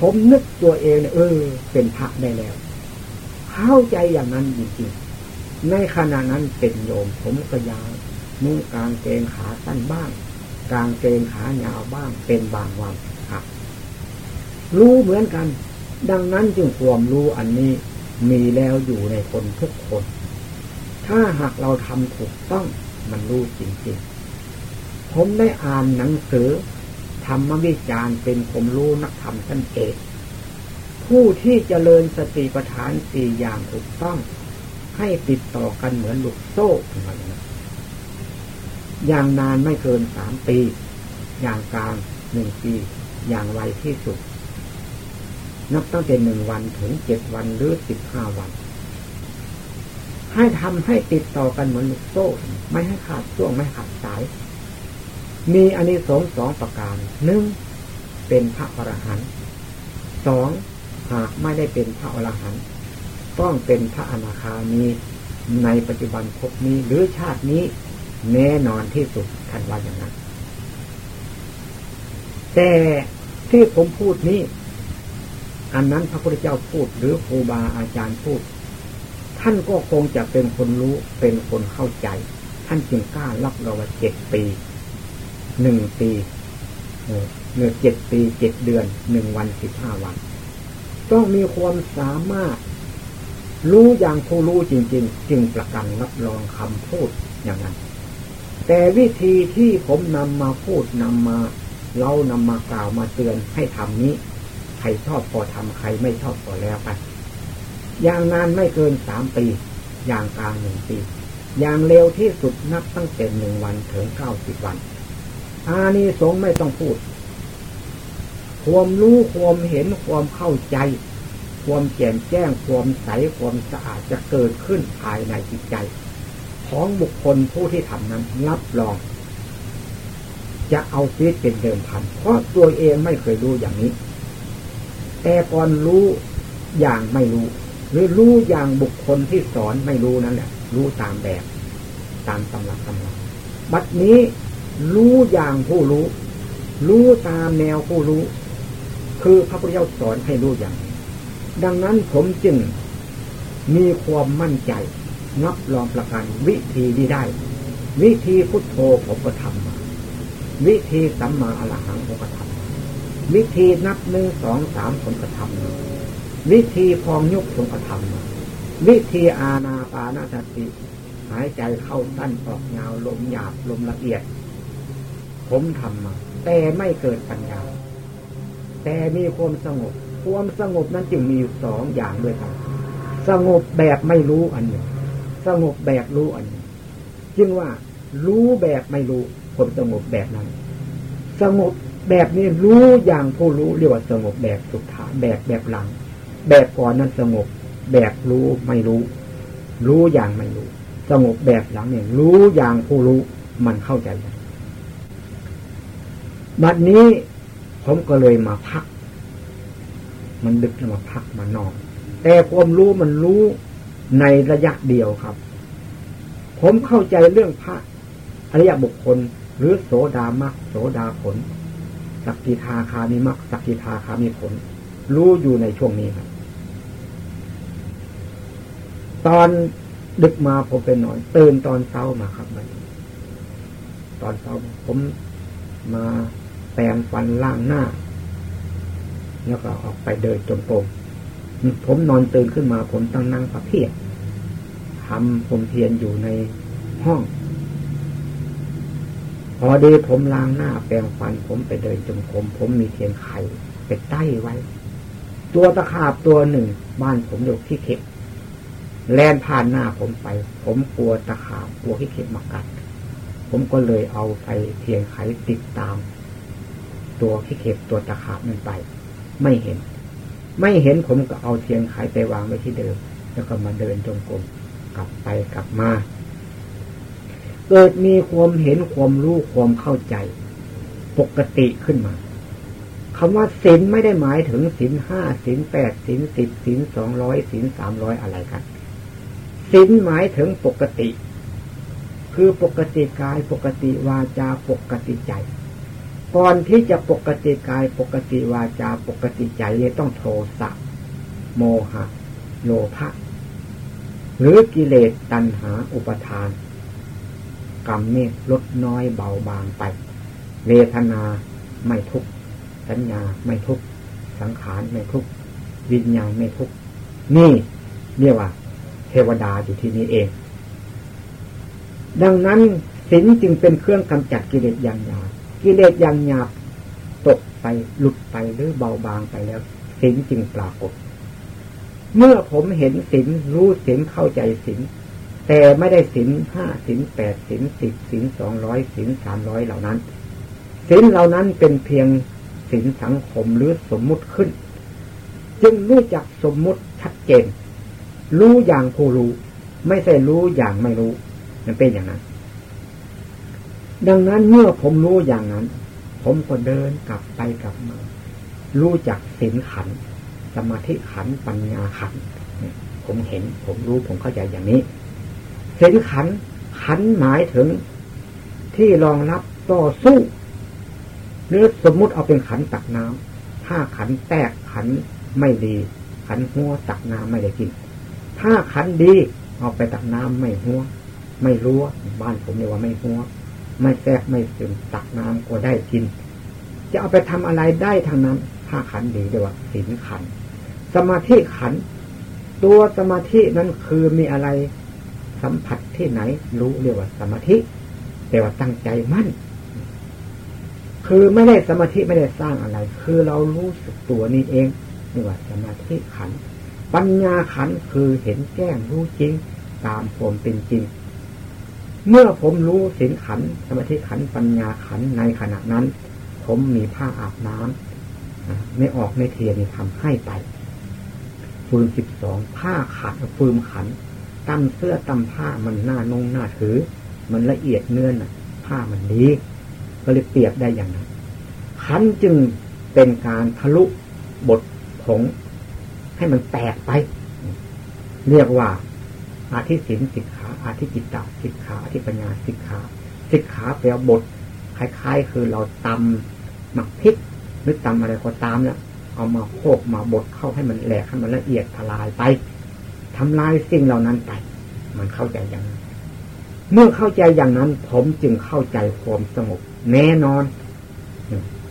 ผมนึกตัวเองเนี่ยเออ เป็นพระได้แล้ว เข้าใจอย่างนั้นจริงๆในขณะนั้นเป็นโยม ผมก็ยาวนุ่งกางเกงขาสั้นบ้างกลางเกงขายาวบ้าง เป็นบางวันครับรู้เหมือนกัน ดังนั้นจึงความรู้อันนี้มีแล้วอยู่ในคนทุกคน ถ้าหากเราทำถูกต้องมันรู้จริงๆ ผมได้อ่านหนังสือ ธรรมวิจารเป็นผมรู้นักธรรมชั้นเอกผู้ที่เจริญสติปัฏฐานสี่อย่างถูกต้อง ให้ติดต่อกันเหมือนลูกโซ่เหมือนกันอย่างนานไม่เกินสามปี อย่างกลางหนึ่งปี อย่างไวที่สุด นับตั้งแต่หนึ่งวันถึงเจ็ดวันหรือสิบห้าวัน ให้ทำให้ติดต่อกันเหมือนลูกโซ่ ไม่ให้ขาดช่วงไม่ขาดสาย มีอันนี้สองสองประการหนึ่งเป็นพระอรหันต์สองหากไม่ได้เป็นพระอรหันต์ต้องเป็นพระอนาคามีในปัจจุบันพบนี้หรือชาตินี้แน่นอนที่สุดท่านว่าอย่างนั้น แต่ที่ผมพูดนี้ อันนั้นพระพุทธเจ้าพูดหรือครูบาอาจารย์พูด ท่านก็คงจะเป็นคนรู้เป็นคนเข้าใจ ท่านจึงกล้ารับเราว่าเจ็ดปี หนึ่งปีเนื่อเจ็ดปีเจ็ดเดือนหนึ่งวันสิบห้าวัน ต้องมีความสามารถ รู้อย่างผู้รู้จริง ๆ จึงประกันรับรองคำพูดอย่างนั้น แต่วิธีที่ผมนำมาพูดนำมาเรานำมากล่าวมาเตือนให้ทำนี้ ใครชอบพอทำใครไม่ชอบพอแล้วไปอย่างนานไม่เกินสามปี อย่างกลางหนึ่งปี อย่างเร็วที่สุดนับตั้งแต่หนึ่งวันถึงเก้าสิบวัน อานิสงส์ไม่ต้องพูด ความรู้ความเห็นความเข้าใจ ความแจ่มแจ้งความใสความสะอาดจะเกิดขึ้นภายในจิตใจ ของบุคคลผู้ที่ทำนั้นรับรอง จะเอาชีวิตเป็นเดิมพันเพราะตัวเองไม่เคยรู้อย่างนี้ แต่ก่อนรู้อย่างไม่รู้ หรือรู้อย่างบุคคลที่สอนไม่รู้นั่นแหละรู้ตามแบบ ตามตำรับตำราบัดนี้ รู้อย่างผู้รู้ รู้ตามแนวผู้รู้ คือพระพุทธเจ้าสอนให้รู้อย่าง ดังนั้นผมจึงมีความมั่นใจนับรองประกันวิธีที่ได้ วิธีพุทโธผมก็ทำมาวิธีสัมมาอรหังผมก็ทำวิธีนับหนึ่งสองสามผมก็ทำมาวิธีพองยุกผมก็ทำมาวิธีอาณาปานาสติ หายใจเข้าสั้นออกยาวลมหยาบลมละเอียด ผมทำมา แต่ไม่เกิดปัญญา แต่มีความสงบ ความสงบนั้นจึงมีอยู่สองอย่างด้วยกัน สงบแบบไม่รู้อันหนึ่ง สงบแบบรู้อันหนึ่งจึงว่ารู้แบบไม่รู้ผมสงบแบบนั้น สงบแบบนี้รู้อย่างผู้รู้เรียกว่าสงบแบบสุดท้ายแบบแบบหลัง แบบก่อนนั้นสงบ แบบรู้ไม่รู้ รู้อย่างไม่รู้ สงบแบบหลังเนี่ยรู้อย่างผู้รู้มันเข้าใจ บัดนี้ผมก็เลยมาพัก มันดึกแล้วมาพักมานอน แต่ความรู้มันรู้ในระยะเดียวครับ ผมเข้าใจเรื่องพระอริยบุคคล หรือโสดามักโสดาผล สักกิทาคามีมักสักกิทาคามีผล รู้อยู่ในช่วงนี้ครับ ตอนดึกมาผมไปนอนตื่นตอนเช้ามาครับมันตอนเช้าผมมา แปรงฟันล่างหน้า แล้วก็ออกไปเดินจงกรมผมนอนตื่นขึ้นมา ผมตั้งนั่งพับเพียรทำผมเพียรอยู่ในห้อง พอดีผมล้างหน้า แปรงฟัน ผมไปเดินจงกรมผมมีเทียนไข่ไปใต้ไว้ ตัวตะขาบตัวหนึ่ง บ้านผมอยู่ที่เข็บแลนผ่านหน้าผมไป ผมกลัวตะขาบกลัวที่เข็บมากัด ผมก็เลยเอาไปเทียนไขติดตาม ตัวที่เข็บตัวตะขาบมันไป ไม่เห็น ไม่เห็นผมก็เอาเทียนไขไปวางไว้ที่เดิม แล้วก็มาเดินจงกรมกลับไปกลับมา เกิดมีความเห็นความรู้ความเข้าใจ ปกติขึ้นมาคำว่าศีลไม่ได้หมายถึงศีลห้าศีลแปดศีลสิบศีลสองร้อยศีลสามร้อยอะไรกันศีลหมายถึงปกติ คือปกติกายปกติวาจาปกติใจ ก่อนที่จะปกติกายปกติวาจาปกติใจเนี่ยต้องโทสะโมหะ โลภะหรือกิเลสตัณหาอุปทาน กรรมนี่ลดน้อยเบาบางไปเวทนาไม่ทุกสัญญาไม่ทุกสังขารไม่ทุกวิญญาณไม่ทุกนี่เรียกว่า เทวดาอยู่ที่นี่เอง ดังนั้นศีลจึงเป็นเครื่องกำจัดกิเลสอย่างหยาบ กิเลสยังหยาบตกไปหลุดไปหรือเบาบางไปแล้วสิ่งจึงปรากฏ เมื่อผมเห็นสิ่งรู้สิ่งเข้าใจสิ่งแต่ไม่ได้สินห้าสินแปดสินสิบสินสองร้อยสินสามร้อยเหล่านั้นสินเหล่านั้นเป็นเพียงสินสังคมหรือสมมุติขึ้น จึงรู้จักสมมุติชัดเจน รู้อย่างผู้รู้ ไม่ใช่รู้อย่างไม่รู้ มันเป็นอย่างนั้น ดังนั้นเมื่อผมรู้อย่างนั้น ผมก็เดินกลับไปกลับมา รู้จักสินขัน สมาธิขัน ปัญญาขัน ผมเห็น ผมรู้ ผมเข้าใจอย่างนี้ส้นขัน ขันหมายถึงที่รองรับต่อสู้หรือสมมุติเอาเป็นขันตักน้ำถ้าขันแตกขันไม่ดี ขันหัวตักน้ำไม่ได้กิน ถ้าขันดีเอาไปตักน้ำไม่หัว ไม่รู้วบ้านผมเรียกว่าไม่หัว ไม่แทรกไม่ซึมตักน้ำก็ได้กิน จะเอาไปทำอะไรได้ทางนั้นถ้าขันดีเรียวศีลขัน สมาธิขัน ตัวสมาธินั้นคือมีอะไรสัมผัสที่ไหน รู้เรียกว่าสมาธิ แต่ว่าตั้งใจมั่น คือไม่ได้สมาธิไม่ได้สร้างอะไร คือเรารู้สึกตัวนี้เองนี่ว่าสมาธิขัน ปัญญาขันคือเห็นแจ้งรู้จริง ตามผมเป็นจริง เมื่อผมรู้สินขันสมาธิขันปัญญาขันในขณะนั้น ผมมีผ้าอาบน้ำไม่ออกไม่เทียนทำให้ไป ฟืนสิบสองผ้าขาดฟืมขันตั้มเสื้อตั้มผ้ามันหน้านงหน้าถือ มันละเอียดเนื้อน่ะผ้ามันดีก็เลยเปรียบได้อย่างนั้นขันจึงเป็นการทะลุบทผงให้มันแตกไป เรียกว่าอาทิศินสิก อาทิจิตตสิกขาอาทิปัญญาสิกขาสิกขาแปลบทคล้ายๆ คือเราตำหมักพริกหรือตำอะไรก็ตามเนี่ยเอามาโคกมาบดเข้าให้มันแหลกให้มันละเอียดทลายไปทำลายสิ่งเหล่านั้นไป มันเข้าใจอย่างนั้น เมื่อเข้าใจอย่างนั้น ผมจึงเข้าใจความสงบแน่นอน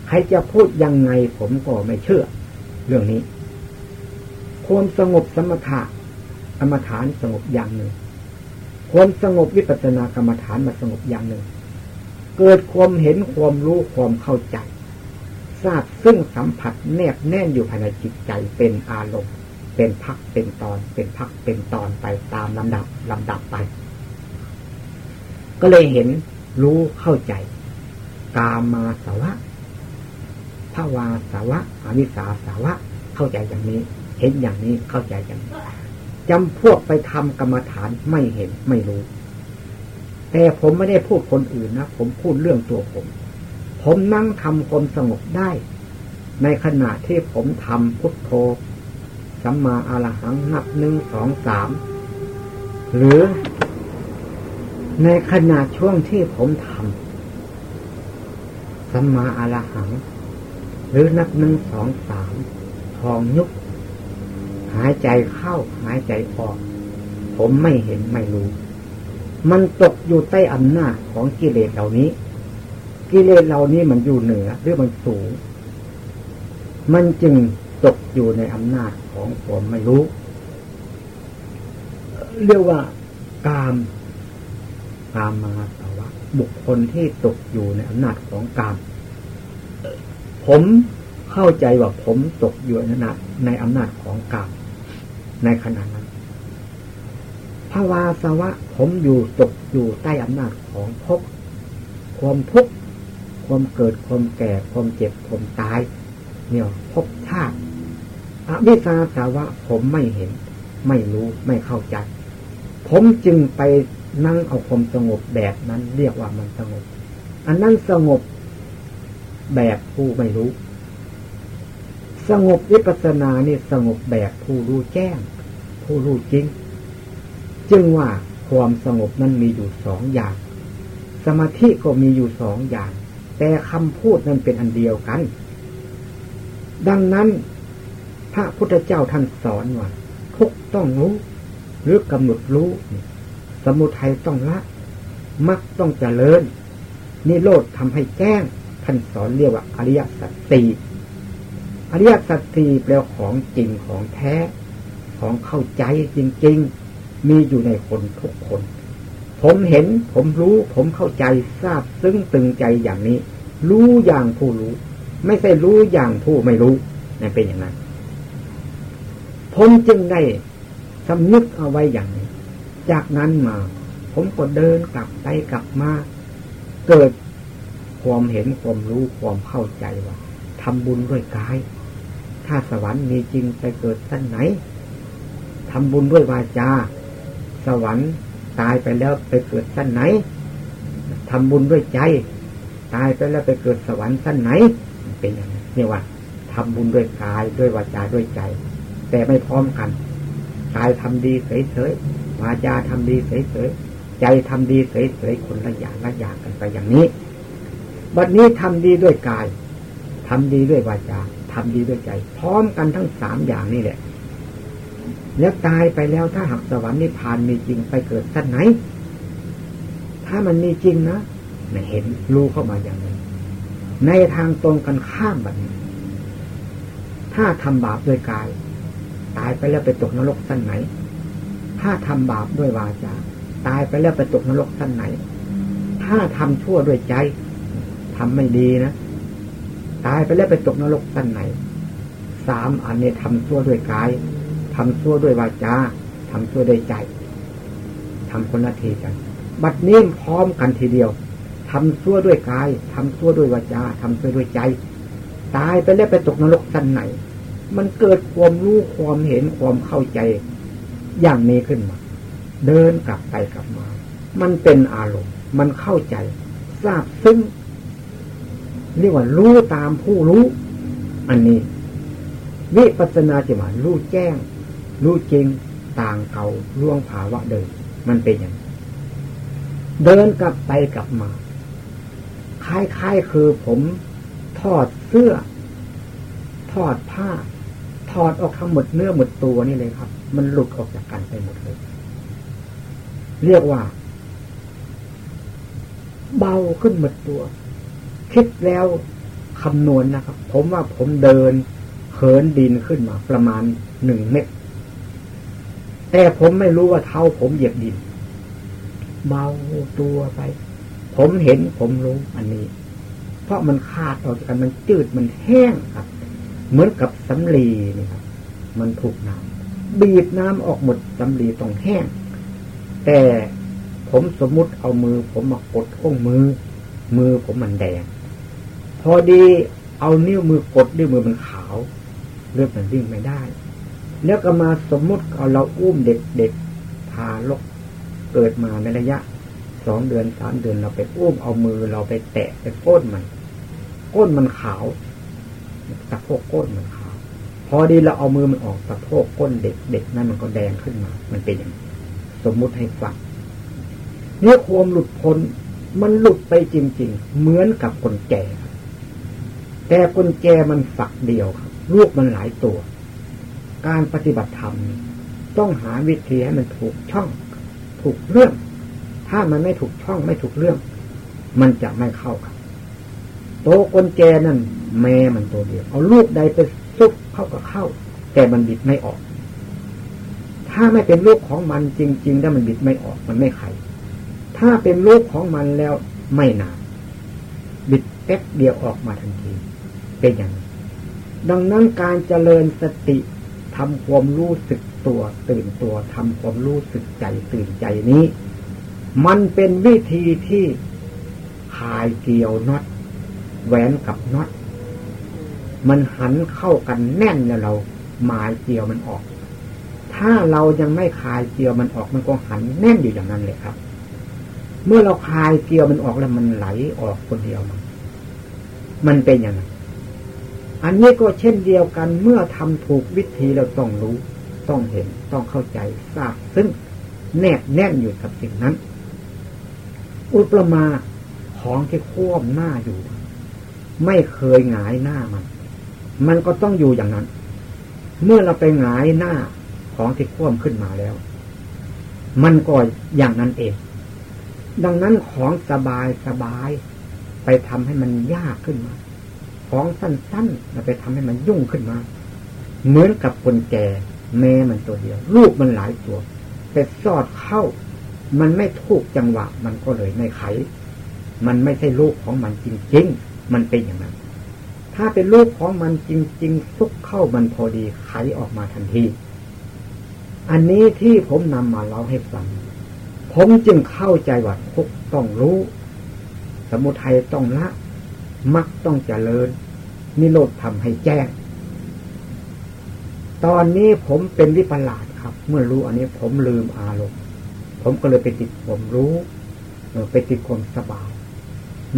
ใครจะพูดยังไงผมก็ไม่เชื่อ เรื่องนี้ ความสงบสมถะกรรมฐานสงบอย่างหนึ่ง ความสงบวิปัสสนากรรมฐานมาสงบอย่างหนึ่ง เกิดความเห็นความรู้ความเข้าใจทราบซึ่งสัมผัสแนบแน่นอยู่ภายในจิตใจเป็นอารมณ์ เป็นพักเป็นตอน เป็นพักเป็นตอนไปตามลำดับลำดับไป ก็เลยเห็นรู้เข้าใจ กามาสาวะภาวาสาวะอวิสาสาวะ เข้าใจอย่างนี้ เห็นอย่างนี้เข้าใจอย่างนี้ จำพวกไปทำกรรมฐานไม่เห็นไม่รู้ แต่ผมไม่ได้พูดคนอื่นนะ ผมพูดเรื่องตัวผม ผมนั่งทำความสงบได้ ในขณะที่ผมทำพุทโธสัมมาอรหังนับหนึ่งสองสามหรือในขณะช่วงที่ผมทำสัมมาอรหัง หรือนับหนึ่งสองสามทองยุก หายใจเข้าหายใจออก ผมไม่เห็นไม่รู้ มันตกอยู่ใต้อำนาจของกิเลสเหล่านี้ กิเลสเหล่านี้มันอยู่เหนือหรือมันสูง มันจึงตกอยู่ในอำนาจของผมไม่รู้ เรียกว่ากามกามมาสาวะบุคคลที่ตกอยู่ในอำนาจของกาม ผมเข้าใจว่าผมตกอยู่ในอำนาจในอำนาจของกรรม ในขณะนั้นภาวาสวะ ผมอยู่ตกอยู่ใต้อำนาจของภพความทุกข์ความเกิดความแก่ความเจ็บความตาย เนี่ยภพชาติอวิสาสาวะ ผมไม่เห็น ไม่รู้ไม่เข้าใจ ผมจึงไปนั่งเอาความสงบแบบนั้น เรียกว่ามันสงบ อันนั้นสงบแบบผู้ไม่รู้ สงบวิปัสสนานี่สงบแบบผู้รู้แจ้ง ผู้รู้จริง จึงว่าความสงบนั้นมีอยู่สองอย่าง สมาธิก็มีอยู่สองอย่าง แต่คำพูดนั้นเป็นอันเดียวกัน ดังนั้น พระพุทธเจ้าท่านสอนว่าทุกต้องรู้ หรือกำหนดรู้ สมุทัยต้องละมักต้องเจริญนิโรธทำให้แจ้งท่านสอนเรียกว่าอริยสัจสี่ ริยสัจสี่แปลของจริงของแท้ ของเข้าใจจริง ๆ มีอยู่ในคนทุกคน ผมเห็น ผมรู้ ผมเข้าใจทราบซึ่งตึงใจอย่างนี้ รู้อย่างผู้รู้ ไม่ใช่รู้อย่างผู้ไม่รู้นั่นเป็นอย่างนั้น ผมจึงได้สำนึกเอาไว้อย่างนี้ จากนั้นมา ผมก็เดินกลับไปกลับมา เกิดความเห็นความรู้ความเข้าใจว่าทำบุญด้วยกาย ถ้าสวรรค์มีจริงไปเกิดท่านไหนทำบุญด้วยวาจา สวรรค์ตายไปแล้วไปเกิดท่านไหนทำบุญด้วยใจ ตายไปแล้วไปเกิดสวรรค์ท่านไหน เป็นอย่างนี้นี่ว่าทำบุญด้วยกายด้วยวาจาด้วยใจ แต่ไม่พร้อมกันกายทำดีเฉยๆวาจาทำดีเฉยๆใจทำดีเฉยๆคนละอย่างละอย่างกันไปอย่างนี้บัดนี้ทำดีด้วยกายทำดีด้วยวาจา ทำดีด้วยใจ พร้อมกันทั้งสามอย่างนี่แหละ แล้วตายไปแล้วถ้าหักสวรรค์นิพพานมีจริงไปเกิดสั้นไหน ถ้ามันมีจริงนะเห็นรู้เข้ามาอย่างนี้ในทางตรงกันข้ามแบบนี้ ถ้าทำบาปด้วยกาย ตายไปแล้วไปตกนรกสั้นไหน ถ้าทำบาปด้วยวาจาตายไปแล้วไปตกนรกสั้นไหน ถ้าทำชั่วด้วยใจทำไม่ดีนะ ตายไปแล้วไปตกนรกสั้นไหนสามอันนี้ทำชั่วด้วยกายทำชั่วด้วยวาจาทำชั่วด้วยใจทำคนละทีกัน บัดนี้พร้อมกันทีเดียวทำชั่วด้วยกายทำชั่วด้วยวาจาทำชั่วด้วยใจ ตายไปแล้วไปตกนรกสั้นไหน มันเกิดความรู้ความเห็นความเข้าใจ อย่างนี้ขึ้นมา เดินกลับไปกลับมา มันเป็นอารมณ์ มันเข้าใจ ทราบซึ่ง เรียกว่ารู้ตามผู้รู้ อันนี้ วิปัสนาจิมารู้แจ้ง รู้จริงต่างเก่าล่วงภาวะเดิม มันเป็นอย่าง เดินกลับไปกลับมา คล้ายๆคือผมทอดเสื้อทอดผ้า ถอดออกทั้งหมดเนื้อหมดตัวนี่เลยครับ มันหลุดออกจากกันไปหมดเลย เรียกว่า เบาขึ้นหมดตัว คิดแล้วคำนวณนนะครับ ผมว่าผมเดินเขินดินขึ้นมา ประมาณหนึ่งเมตร แต่ผมไม่รู้ว่าเท้าผมเหยียบดินเบาตัวไป ผมเห็นผมรู้อันนี้ เพราะมันขาดออกจากกันมันจืดมันแห้งครับ เหมือนกับสำลีนี่ครับ มันถูกน้ำบีบน้ำออกหมดสำลีต้องแห้ง แต่ผมสมมุติเอามือ ผมมากดข้องมือ มือผมมันแดง พอดีเอานิ้วมือกดด้วยมือมันขาวเลือดมันวิ่งไม่ได้ แล้วก็มาสมมุติเอาเราอุ้มเด็กๆทารกเกิดมาในระยะสองเดือนสามเดือนเราไปอุ้มเอามือเราไปแตะไปก้นมันก้นมันขาวตะโพกก้นมันขาว พอดีเราเอามือมันออกตะโพกก้นเด็กเด็กนั่นมันก็แดงขึ้นมา มันเป็นอย่างสมมุติให้ฟังเนี่ยความหลุดพ้นมันหลุดไปจริง ๆ เหมือนกับคนแก่ แต่คนแก่มันฝักเดียวครับลูกมันหลายตัว การปฏิบัติธรรมต้องหาวิธีให้มันถูกช่อง ถูกเรื่อง ถ้ามันไม่ถูกช่องไม่ถูกเรื่อง มันจะไม่เข้ากันโตคนแกนั่นแม่มันตัวเดียว เอาลูกใดไปซุกเข้าก็เข้า แต่มันบิดไม่ออก ถ้าไม่เป็นลูกของมันจริงๆถ้ามันบิดไม่ออกมันไม่ไข่ถ้าเป็นลูกของมันแล้วไม่นานบิดแป๊บเดียวออกมาทันที เป็นอย่างนั้นดังนั้นการเจริญสติทำความรู้สึกตัว ตื่นตัวทำความรู้สึกใจตื่นใจนี้ มันเป็นวิธีที่ขายเกี่ยวน็อตแหวนกับน็อตมันหันเข้ากันแน่นแล้วเราหมายเกี่ยวมันออก ถ้าเรายังไม่คลายเกี่ยวมันออกมันก็หันแน่นอยู่อย่างนั้นเลยครับ เมื่อเราคลายเกี่ยวมันออกแล้วมันไหลออกคนเดียวมันมันเป็นอย่างนั้น อันนี้ก็เช่นเดียวกันเมื่อทำถูกวิธีเราต้องรู้ ต้องเห็นต้องเข้าใจทราบซึ่งแนบแน่นอยู่กับสิ่งนั้น อุปมาของที่ควบหน้าอยู่ ไม่เคยหงายหน้ามัน มันก็ต้องอยู่อย่างนั้น เมื่อเราไปหงายหน้าของที่ควบขึ้นมาแล้ว มันก็อย่างนั้นเอง ดังนั้นของสบายสบายไปทำให้มันยากขึ้นมา ของสั้นๆเราไปทำให้มันยุ่งขึ้นมา เหมือนกับคนแก่แม่มันตัวเดียว ลูกมันหลายตัวแต่สอดเข้า มันไม่ถูกจังหวะ มันก็เลยไม่ไข มันไม่ใช่ลูกของมันจริงๆ มันเป็นอย่างนั้น ถ้าเป็นลูกของมันจริง ๆ ซุกเข้ามันพอดีไขออกมาทันที อันนี้ที่ผมนำมาเล่าให้ฟัง ผมจึงเข้าใจว่าทุกต้องรู้ สมุทัยต้องละมักต้องเจริญ นิโรธทำให้แจ้ง ตอนนี้ผมเป็นวิปลาสครับ เมื่อรู้อันนี้ผมลืมอารมณ์ ผมก็เลยไปติดผมรู้ไปติดความสบาย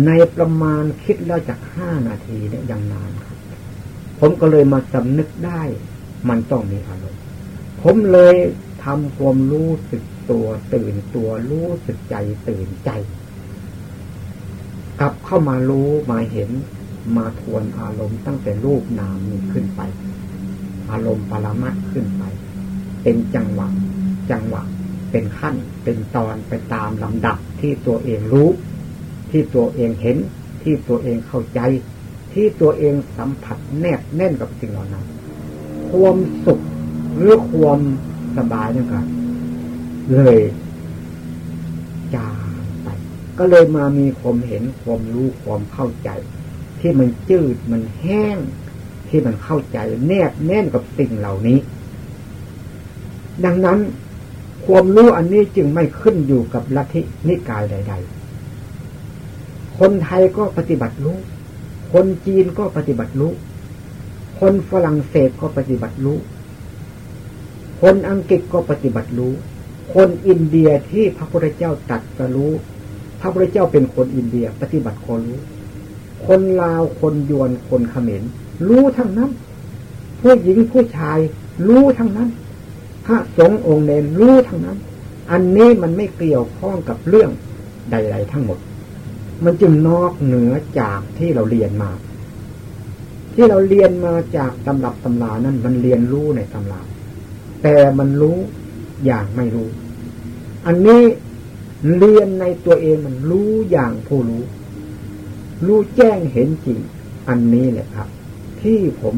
ในประมาณคิดแล้วจากห้านาทีเนี่ยยังนานครับ ผมก็เลยมาสำนึกได้ มันต้องมีอารมณ์ ผมเลยทำความรู้สึกตัวตื่นตัวรู้สึกใจตื่นใจ กลับเข้ามารู้มาเห็น มาทวนอารมณ์ตั้งแต่รูปนามนี้ขึ้นไป อารมณ์ปรมัดขึ้นไป เป็นจังหวะ จังหวะ เป็นขั้น เป็นตอนไปตามลำดับที่ตัวเองรู้ ที่ตัวเองเห็น ที่ตัวเองเข้าใจ ที่ตัวเองสัมผัสแนบแน่นกับสิ่งเหล่านั้น ความสุขหรือความสบายนั่นก็เลยจางไป ก็เลยมามีความเห็นความรู้ความเข้าใจ ที่มันจืดมันแห้ง ที่มันเข้าใจแนบแน่นกับสิ่งเหล่านี้ ดังนั้นความรู้อันนี้จึงไม่ขึ้นอยู่กับลัทธินิกายใด ๆ คนไทยก็ปฏิบัติรู้ คนจีนก็ปฏิบัติรู้ คนฝรั่งเศสก็ปฏิบัติรู้ คนอังกฤษก็ปฏิบัติรู้ คนอินเดียที่พระพุทธเจ้าตัดสรู้ พระพุทธเจ้าเป็นคนอินเดียปฏิบัติคนรู้ คนลาวคนยวนคนเขมรรู้ทั้งนั้น ผู้หญิงผู้ชาย รู้ทั้งนั้น พระสงฆ์องค์เนรรู้ทั้งนั้น อันนี้มันไม่เกี่ยวข้องกับเรื่องใด ๆ ทั้งหมด มันจึงนอกเหนือจากที่เราเรียนมา ที่เราเรียนมาจากตำรับตำรานั้น มันเรียนรู้ในตำราแต่มันรู้อย่างไม่รู้ อันนี้เรียนในตัวเองมันรู้อย่างผู้รู้ รู้แจ้งเห็นจริง อันนี้แหละครับ ที่ผม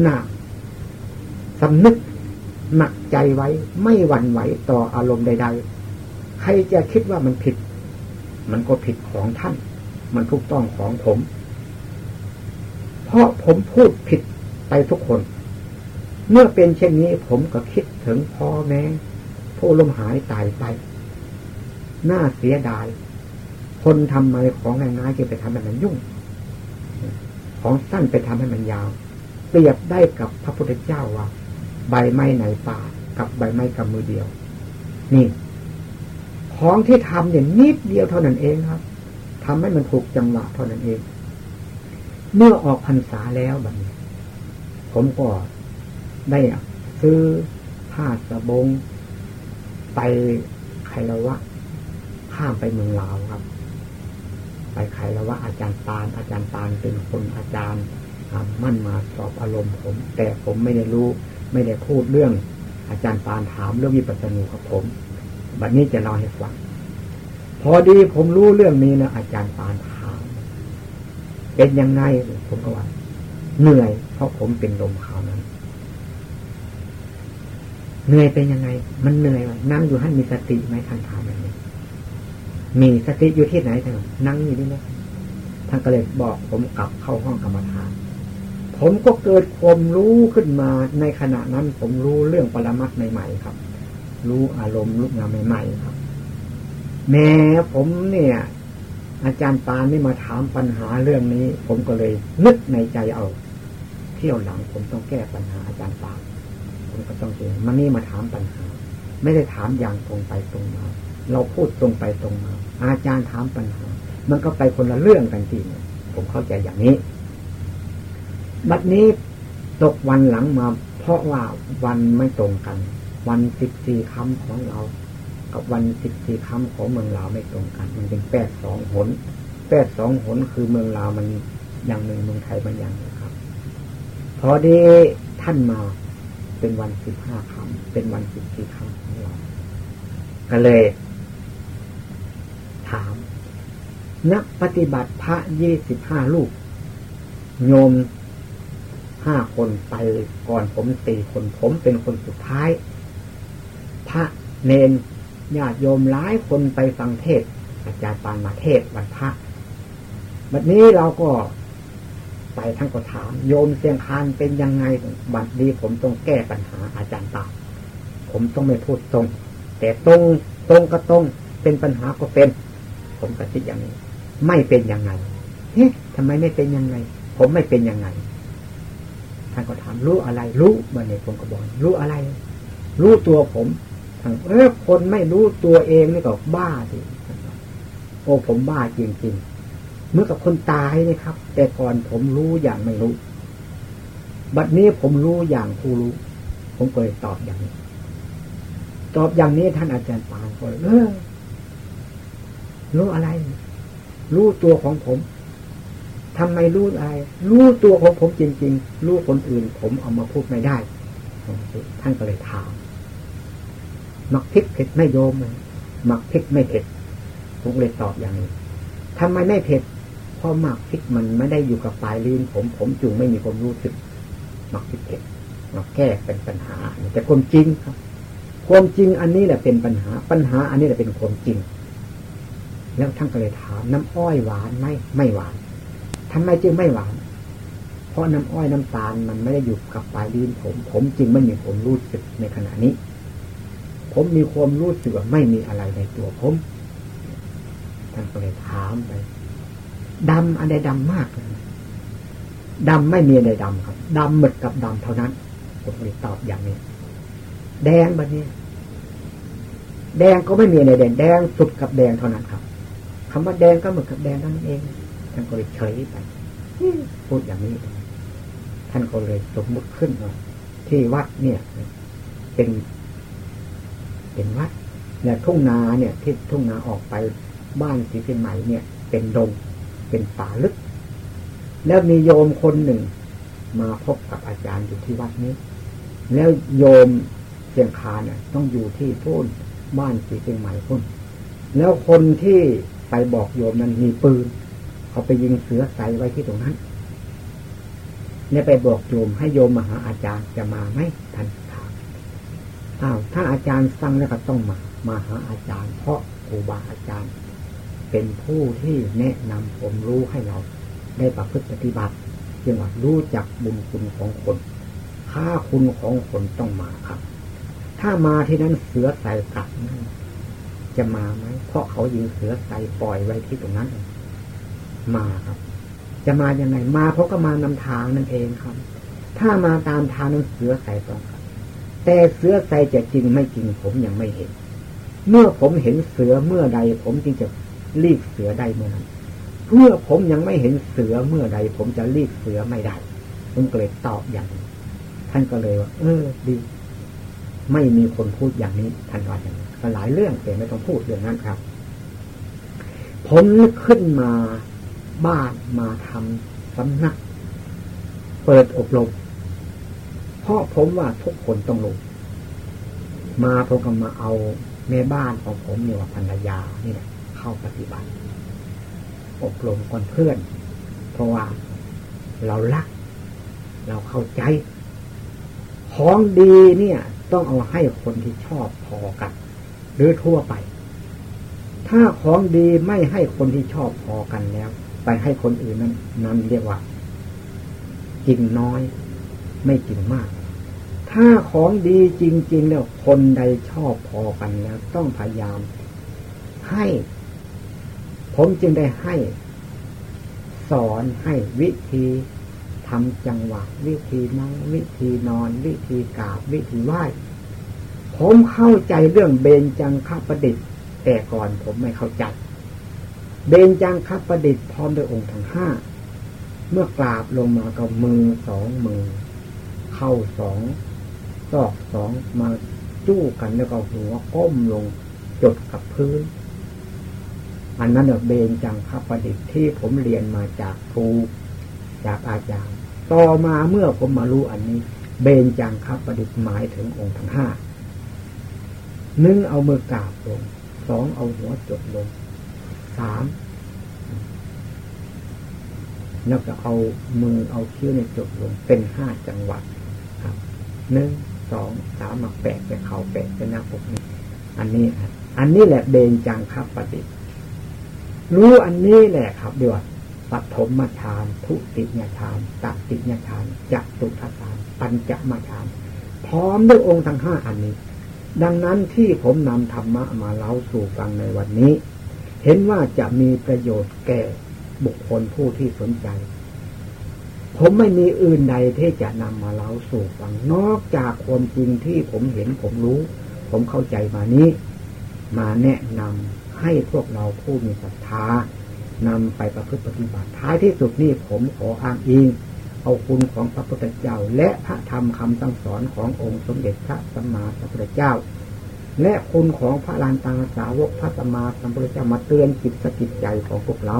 หนักสำนึกหนักใจไว้ ไม่หวั่นไหวต่ออารมณ์ใด ๆ ใครจะคิดว่ามันผิด มันก็ผิดของท่าน มันถูกต้องของผม เพราะผมพูดผิดไปทุกคน เมื่อเป็นเช่นนี้ผมก็คิดถึงพ่อแม่ผู้ลมหายตายไป น่าเสียดาย คนทำไมของง่ายๆจะไปทำให้มันยุ่ง ของสั้นไปทำให้มันยาว เปรียบได้กับพระพุทธเจ้าว่า ใบไม้ไหนป่า กับใบไม้กำมือเดียว นี่ ของที่ทำเนี่ยนิดเดียวเท่านั้นเองครับทำให้มันถูกจังหวะเท่านั้นเอง เมื่อออกพรรษาแล้วแบบนี้ ผมก็ได้ซื้อผ้าสบงไปไครวะข้ามไปเมืองลาวครับ ไปไครวะอาจารย์ปานอาจารย์ปานเป็นคนอาจารย์มั่นมาสอบอารมณ์ผม แต่ผมไม่ได้รู้ไม่ได้พูดเรื่อง อาจารย์ปานถามเรื่องวิปัสสนูกับผมบัดนี้จะเล่าให้ฟังพอดีผมรู้เรื่องนี้นะอาจารย์ปานถามเป็นยังไงผมก็ว่า เหนื่อย เพราะผมเป็นลมขานั้นเหนื่อยเป็นยังไง มันเหนื่อยนั่งอยู่ให้มีสติไหมท่านถามแบบนี้ มีสติอยู่ที่ไหนท่านนั่งอยู่นี่นะท่านก็เลยบอกผมกลับเข้าห้องกรรมฐาน ผมก็เกิดความรู้ขึ้นมาในขณะนั้นผมรู้เรื่องปรมัตใหม่ๆครับ รู้อารมณ์ลุกงามใหม่ๆครับ แม้ผมเนี่ย อาจารย์ปานนี่มาถามปัญหาเรื่องนี้ ผมก็เลยนึกในใจเอา เที่ยวหลังผมต้องแก้ปัญหาอาจารย์ปานผมก็ต้องเจอมันนี่มาถามปัญหา ไม่ได้ถามอย่างตรงไปตรงมา เราพูดตรงไปตรงมา อาจารย์ถามปัญหา มันก็ไปคนละเรื่องกันจริงผมเข้าใจอย่างนี้ บัดนี้ตกวันหลังมา เพราะว่าวันไม่ตรงกัน วันสิบสี่คำของเรา กับวันสิบสี่คำของเมืองลาวไม่ตรงกัน มันเป็นแปดสองหนแปดสองหนคือเมืองลาวมันอย่างหนึ่งเมืองไทยมันอย่างหนึ่งครับ พอดีท่านมาเป็นวันสิบห้าคำเป็นวันสิบสี่คำของเราก็เลย ถาม นักปฏิบัติพระยี่สิบห้าลูก โยมห้าคนไปก่อนผมสี่คนผมเป็นคนสุดท้าย พระเนนญาติโยมหลายคนไปฟังเทศ อาจารย์ปานมาเทศวันพระวันนี้เราก็ไปท่านก็ถาม โยมเสียงคานเป็นยังไงบัดนี้ผมต้องแก้ปัญหาอาจารย์ตาผมต้องไม่พูดตรง แต่ตรงตรงก็ตรงเป็นปัญหาก็เป็น ผมก็คิดอย่างนี้ ไม่เป็นยังไงเฮ้ทำไมไม่เป็นยังไง ผมไม่เป็นยังไงท่านก็ถามรู้อะไร รู้บันเนี้ผมก็บอกรู้อะไร รู้ตัวผมทางเออคนไม่รู้ตัวเองนี่ก็บ้าสิโอ้ผมบ้าจริงๆเมื่อกับคนตายนี่ครับ แต่ก่อนผมรู้อย่างไม่รู้ บัดนี้ผมรู้อย่างผู้รู้ ผมก็เลยตอบอย่างนี้ ตอบอย่างนี้ท่านอาจารย์ปานก็เออ รู้อะไร รู้ตัวของผมทำไมรู้อะไร รู้ตัวของผมจริง ๆ รู้คนอื่น ผมเอามาพูดไม่ได้ ท่านก็เลยถามมักพริกเผ็ดไม่โยมมักพริกไม่เผ็ดผมเลยตอบอย่างนี้ทำไมไม่เผ็ดเพราะมักพริกมันไม่ได้อยู่กับปลายลิ้นผมผมจึงไม่มีความรู้สึกมักพริกเผ็ดมาแก้เป็นปัญหาแต่ความจริงครับ ความจริงอันนี้แหละเป็นปัญหา ปัญหาอันนี้แหละเป็นความจริง แล้วท่านก็เลยถามน้ำอ้อยหวานไหมไม่หวานทำไมจึงไม่หวาน เพราะน้ำอ้อยน้ำตาลมันไม่ได้อยู่กับปลายลิ้นผม ผมจึงไม่มีความรู้สึกในขณะนี้ ผมมีความรู้สึกว่าไม่มีอะไรในตัวผมท่านก็เลยถามไปดำอันใดำมากเลยดำไม่มีในดำครับดำหมดกับดำเท่านั้น ผมเลยตอบอย่างนี้ แดงแบบนี้ แดงก็ไม่มีในแดง แดงสุดกับแดงเท่านั้นครับ คำว่าแดงก็เหมือนกับแดงเท่านั้นเอง ท่านก็เลยเฉยไปพูดอย่างนี้ ท่านก็เลยสมมุติขึ้นว่าที่วัดเนี่ย เป็น เป็นวัดเนี่ยทุ่งนาเนี่ย ที่ทุ่งนาออกไปบ้านสีเป็นใหม่เนี่ย เป็นดงเป็นป่าลึก แล้วมีโยมคนหนึ่ง มาพบกับอาจารย์อยู่ที่วัดนี้ แล้วโยมเสียงคาเนี่ย ต้องอยู่ที่พุ่นบ้านสีเชียงใหม่พุ่นแล้วคนที่ ไปบอกโยมนั้นมีปืนเขาไปยิงเสือใส่ไว้ที่ตรงนั้น เนี่ยไปบอกโยมให้โยมมาหาอาจารย์จะมาไหมท่านถามอ้าวถ้าอาจารย์สั่งแล้วก็ต้องมา มาหาอาจารย์ เพราะครูบาอาจารย์ เป็นผู้ที่แนะนำผมรู้ให้เรา ได้ประพฤติปฏิบัติจึงว่ารู้จักบุญคุณของคนค่าคุณของคนต้องมาครับ ถ้ามาที่นั้นเสือใส่กลับนั่น จะมาไหมเพราะเขายิงเสือใส่ปล่อยไว้ที่ตรงนั้น มาครับ จะมาอยังไงมาเพราะก็มานำทางนั่นเองครับ ถ้ามาตามทางนั้นเสือใส่ต้องครับแต่เสือใส่จะจริงไม่จริงผมยังไม่เห็น เมื่อผมเห็นเสือเมื่อใด ผมจึงจะรีบเสือได้เมื่อนั้นเมื่อผมยังไม่เห็นเสือเมื่อใด ผมจะรีบเสือไม่ได้ผมก็เลยตอบอย่างท่านก็เลยว่า เออดี ไม่มีคนพูดอย่างนี้ท่านว่าอย่างนี้ ก็หลายเรื่องแต่ไม่ต้องพูดเรื่องนั้นครับผมขึ้นมาบ้านมาทำสำนัก เปิดอบรมเพราะผมว่าทุกคนต้องลงมาผมก็มาเอาแม่บ้านของผมเนี่ยว่าภรรยานี่แหละเข้าปฏิบัติ อบรมคนเพื่อน เพราะว่าเรารัก เราเข้าใจ ของดีเนี่ย ต้องเอาให้คนที่ชอบพอกัน หรือทั่วไป ถ้าของดีไม่ให้คนที่ชอบพอกันแล้ว ไปให้คนอื่นนั้นนั้นเรียกว่ากินน้อย ไม่กินมาก ถ้าของดีจริง ๆ แล้วคนใดชอบพอกันแล้ว ต้องพยายาม ให้ ผมจึงได้ให้ สอนให้วิธีทำจังหวะ วิธีนั่งวิธีนอน วิธีกราบวิธีไหว้ ผมเข้าใจเรื่องเบญจังคประดิษฐ์ แต่ก่อนผมไม่เข้าใจ เบญจังคประดิษฐ์พร้อมด้วยองค์ทั้งห้า เมื่อกราบลงมากับมือสองมือ เข้าสองซอกสองมาจู้กันแล้วก็หัวก้มลงจดกับพื้น อันนั้นเบญจังคประดิษฐ์ที่ผมเรียนมาจากครูจากอาจารย์ ต่อมาเมื่อผมมารู้อันนี้ เบญจังคประดิษฐ์หมายถึงองค์ทั้งห้า หนึ่งเอามือกราบลงสองเอาหัวจดลงสามแล้วก็เอามือเอาคิ้วในจดลงเป็นห้าจังหวัดครับหนึ่งสองสามมาแปะไปเข่าแปะไปหน้าปกนี้อันนี้อันนี้แหละเบญจังคระดิษฐ์รู้อันนี้แหละครับเดี๋ยวปัฐมฌานทุติยฌานตติยฌานจัตุทัฌานปัญจมาฌาน พร้อมด้วยองค์ทั้งห้าอันนี้ ดังนั้นที่ผมนำธรรมะมาเล่าสู่ฟังในวันนี้ เห็นว่าจะมีประโยชน์แก่บุคคลผู้ที่สนใจ ผมไม่มีอื่นใดที่จะนำมาเล่าสู่ฟังนอกจากความจริงที่ผมเห็นผมรู้ ผมเข้าใจมานี้ มาแนะนำให้พวกเราผู้มีศรัทธานำไปประพฤติปฏิบัติท้ายที่สุดนี่ผมขออ้างอิง เอาคุณของพระพุทธเจ้า และพระธรรมคำสั่งสอนขององค์สมเด็จพระสัมมาสัมพุทธเจ้า และคุณของพระลานตาสาวกพระสัมมาสัมพุทธเจ้ามาเตือนจิตสกิจใจของพวกเรา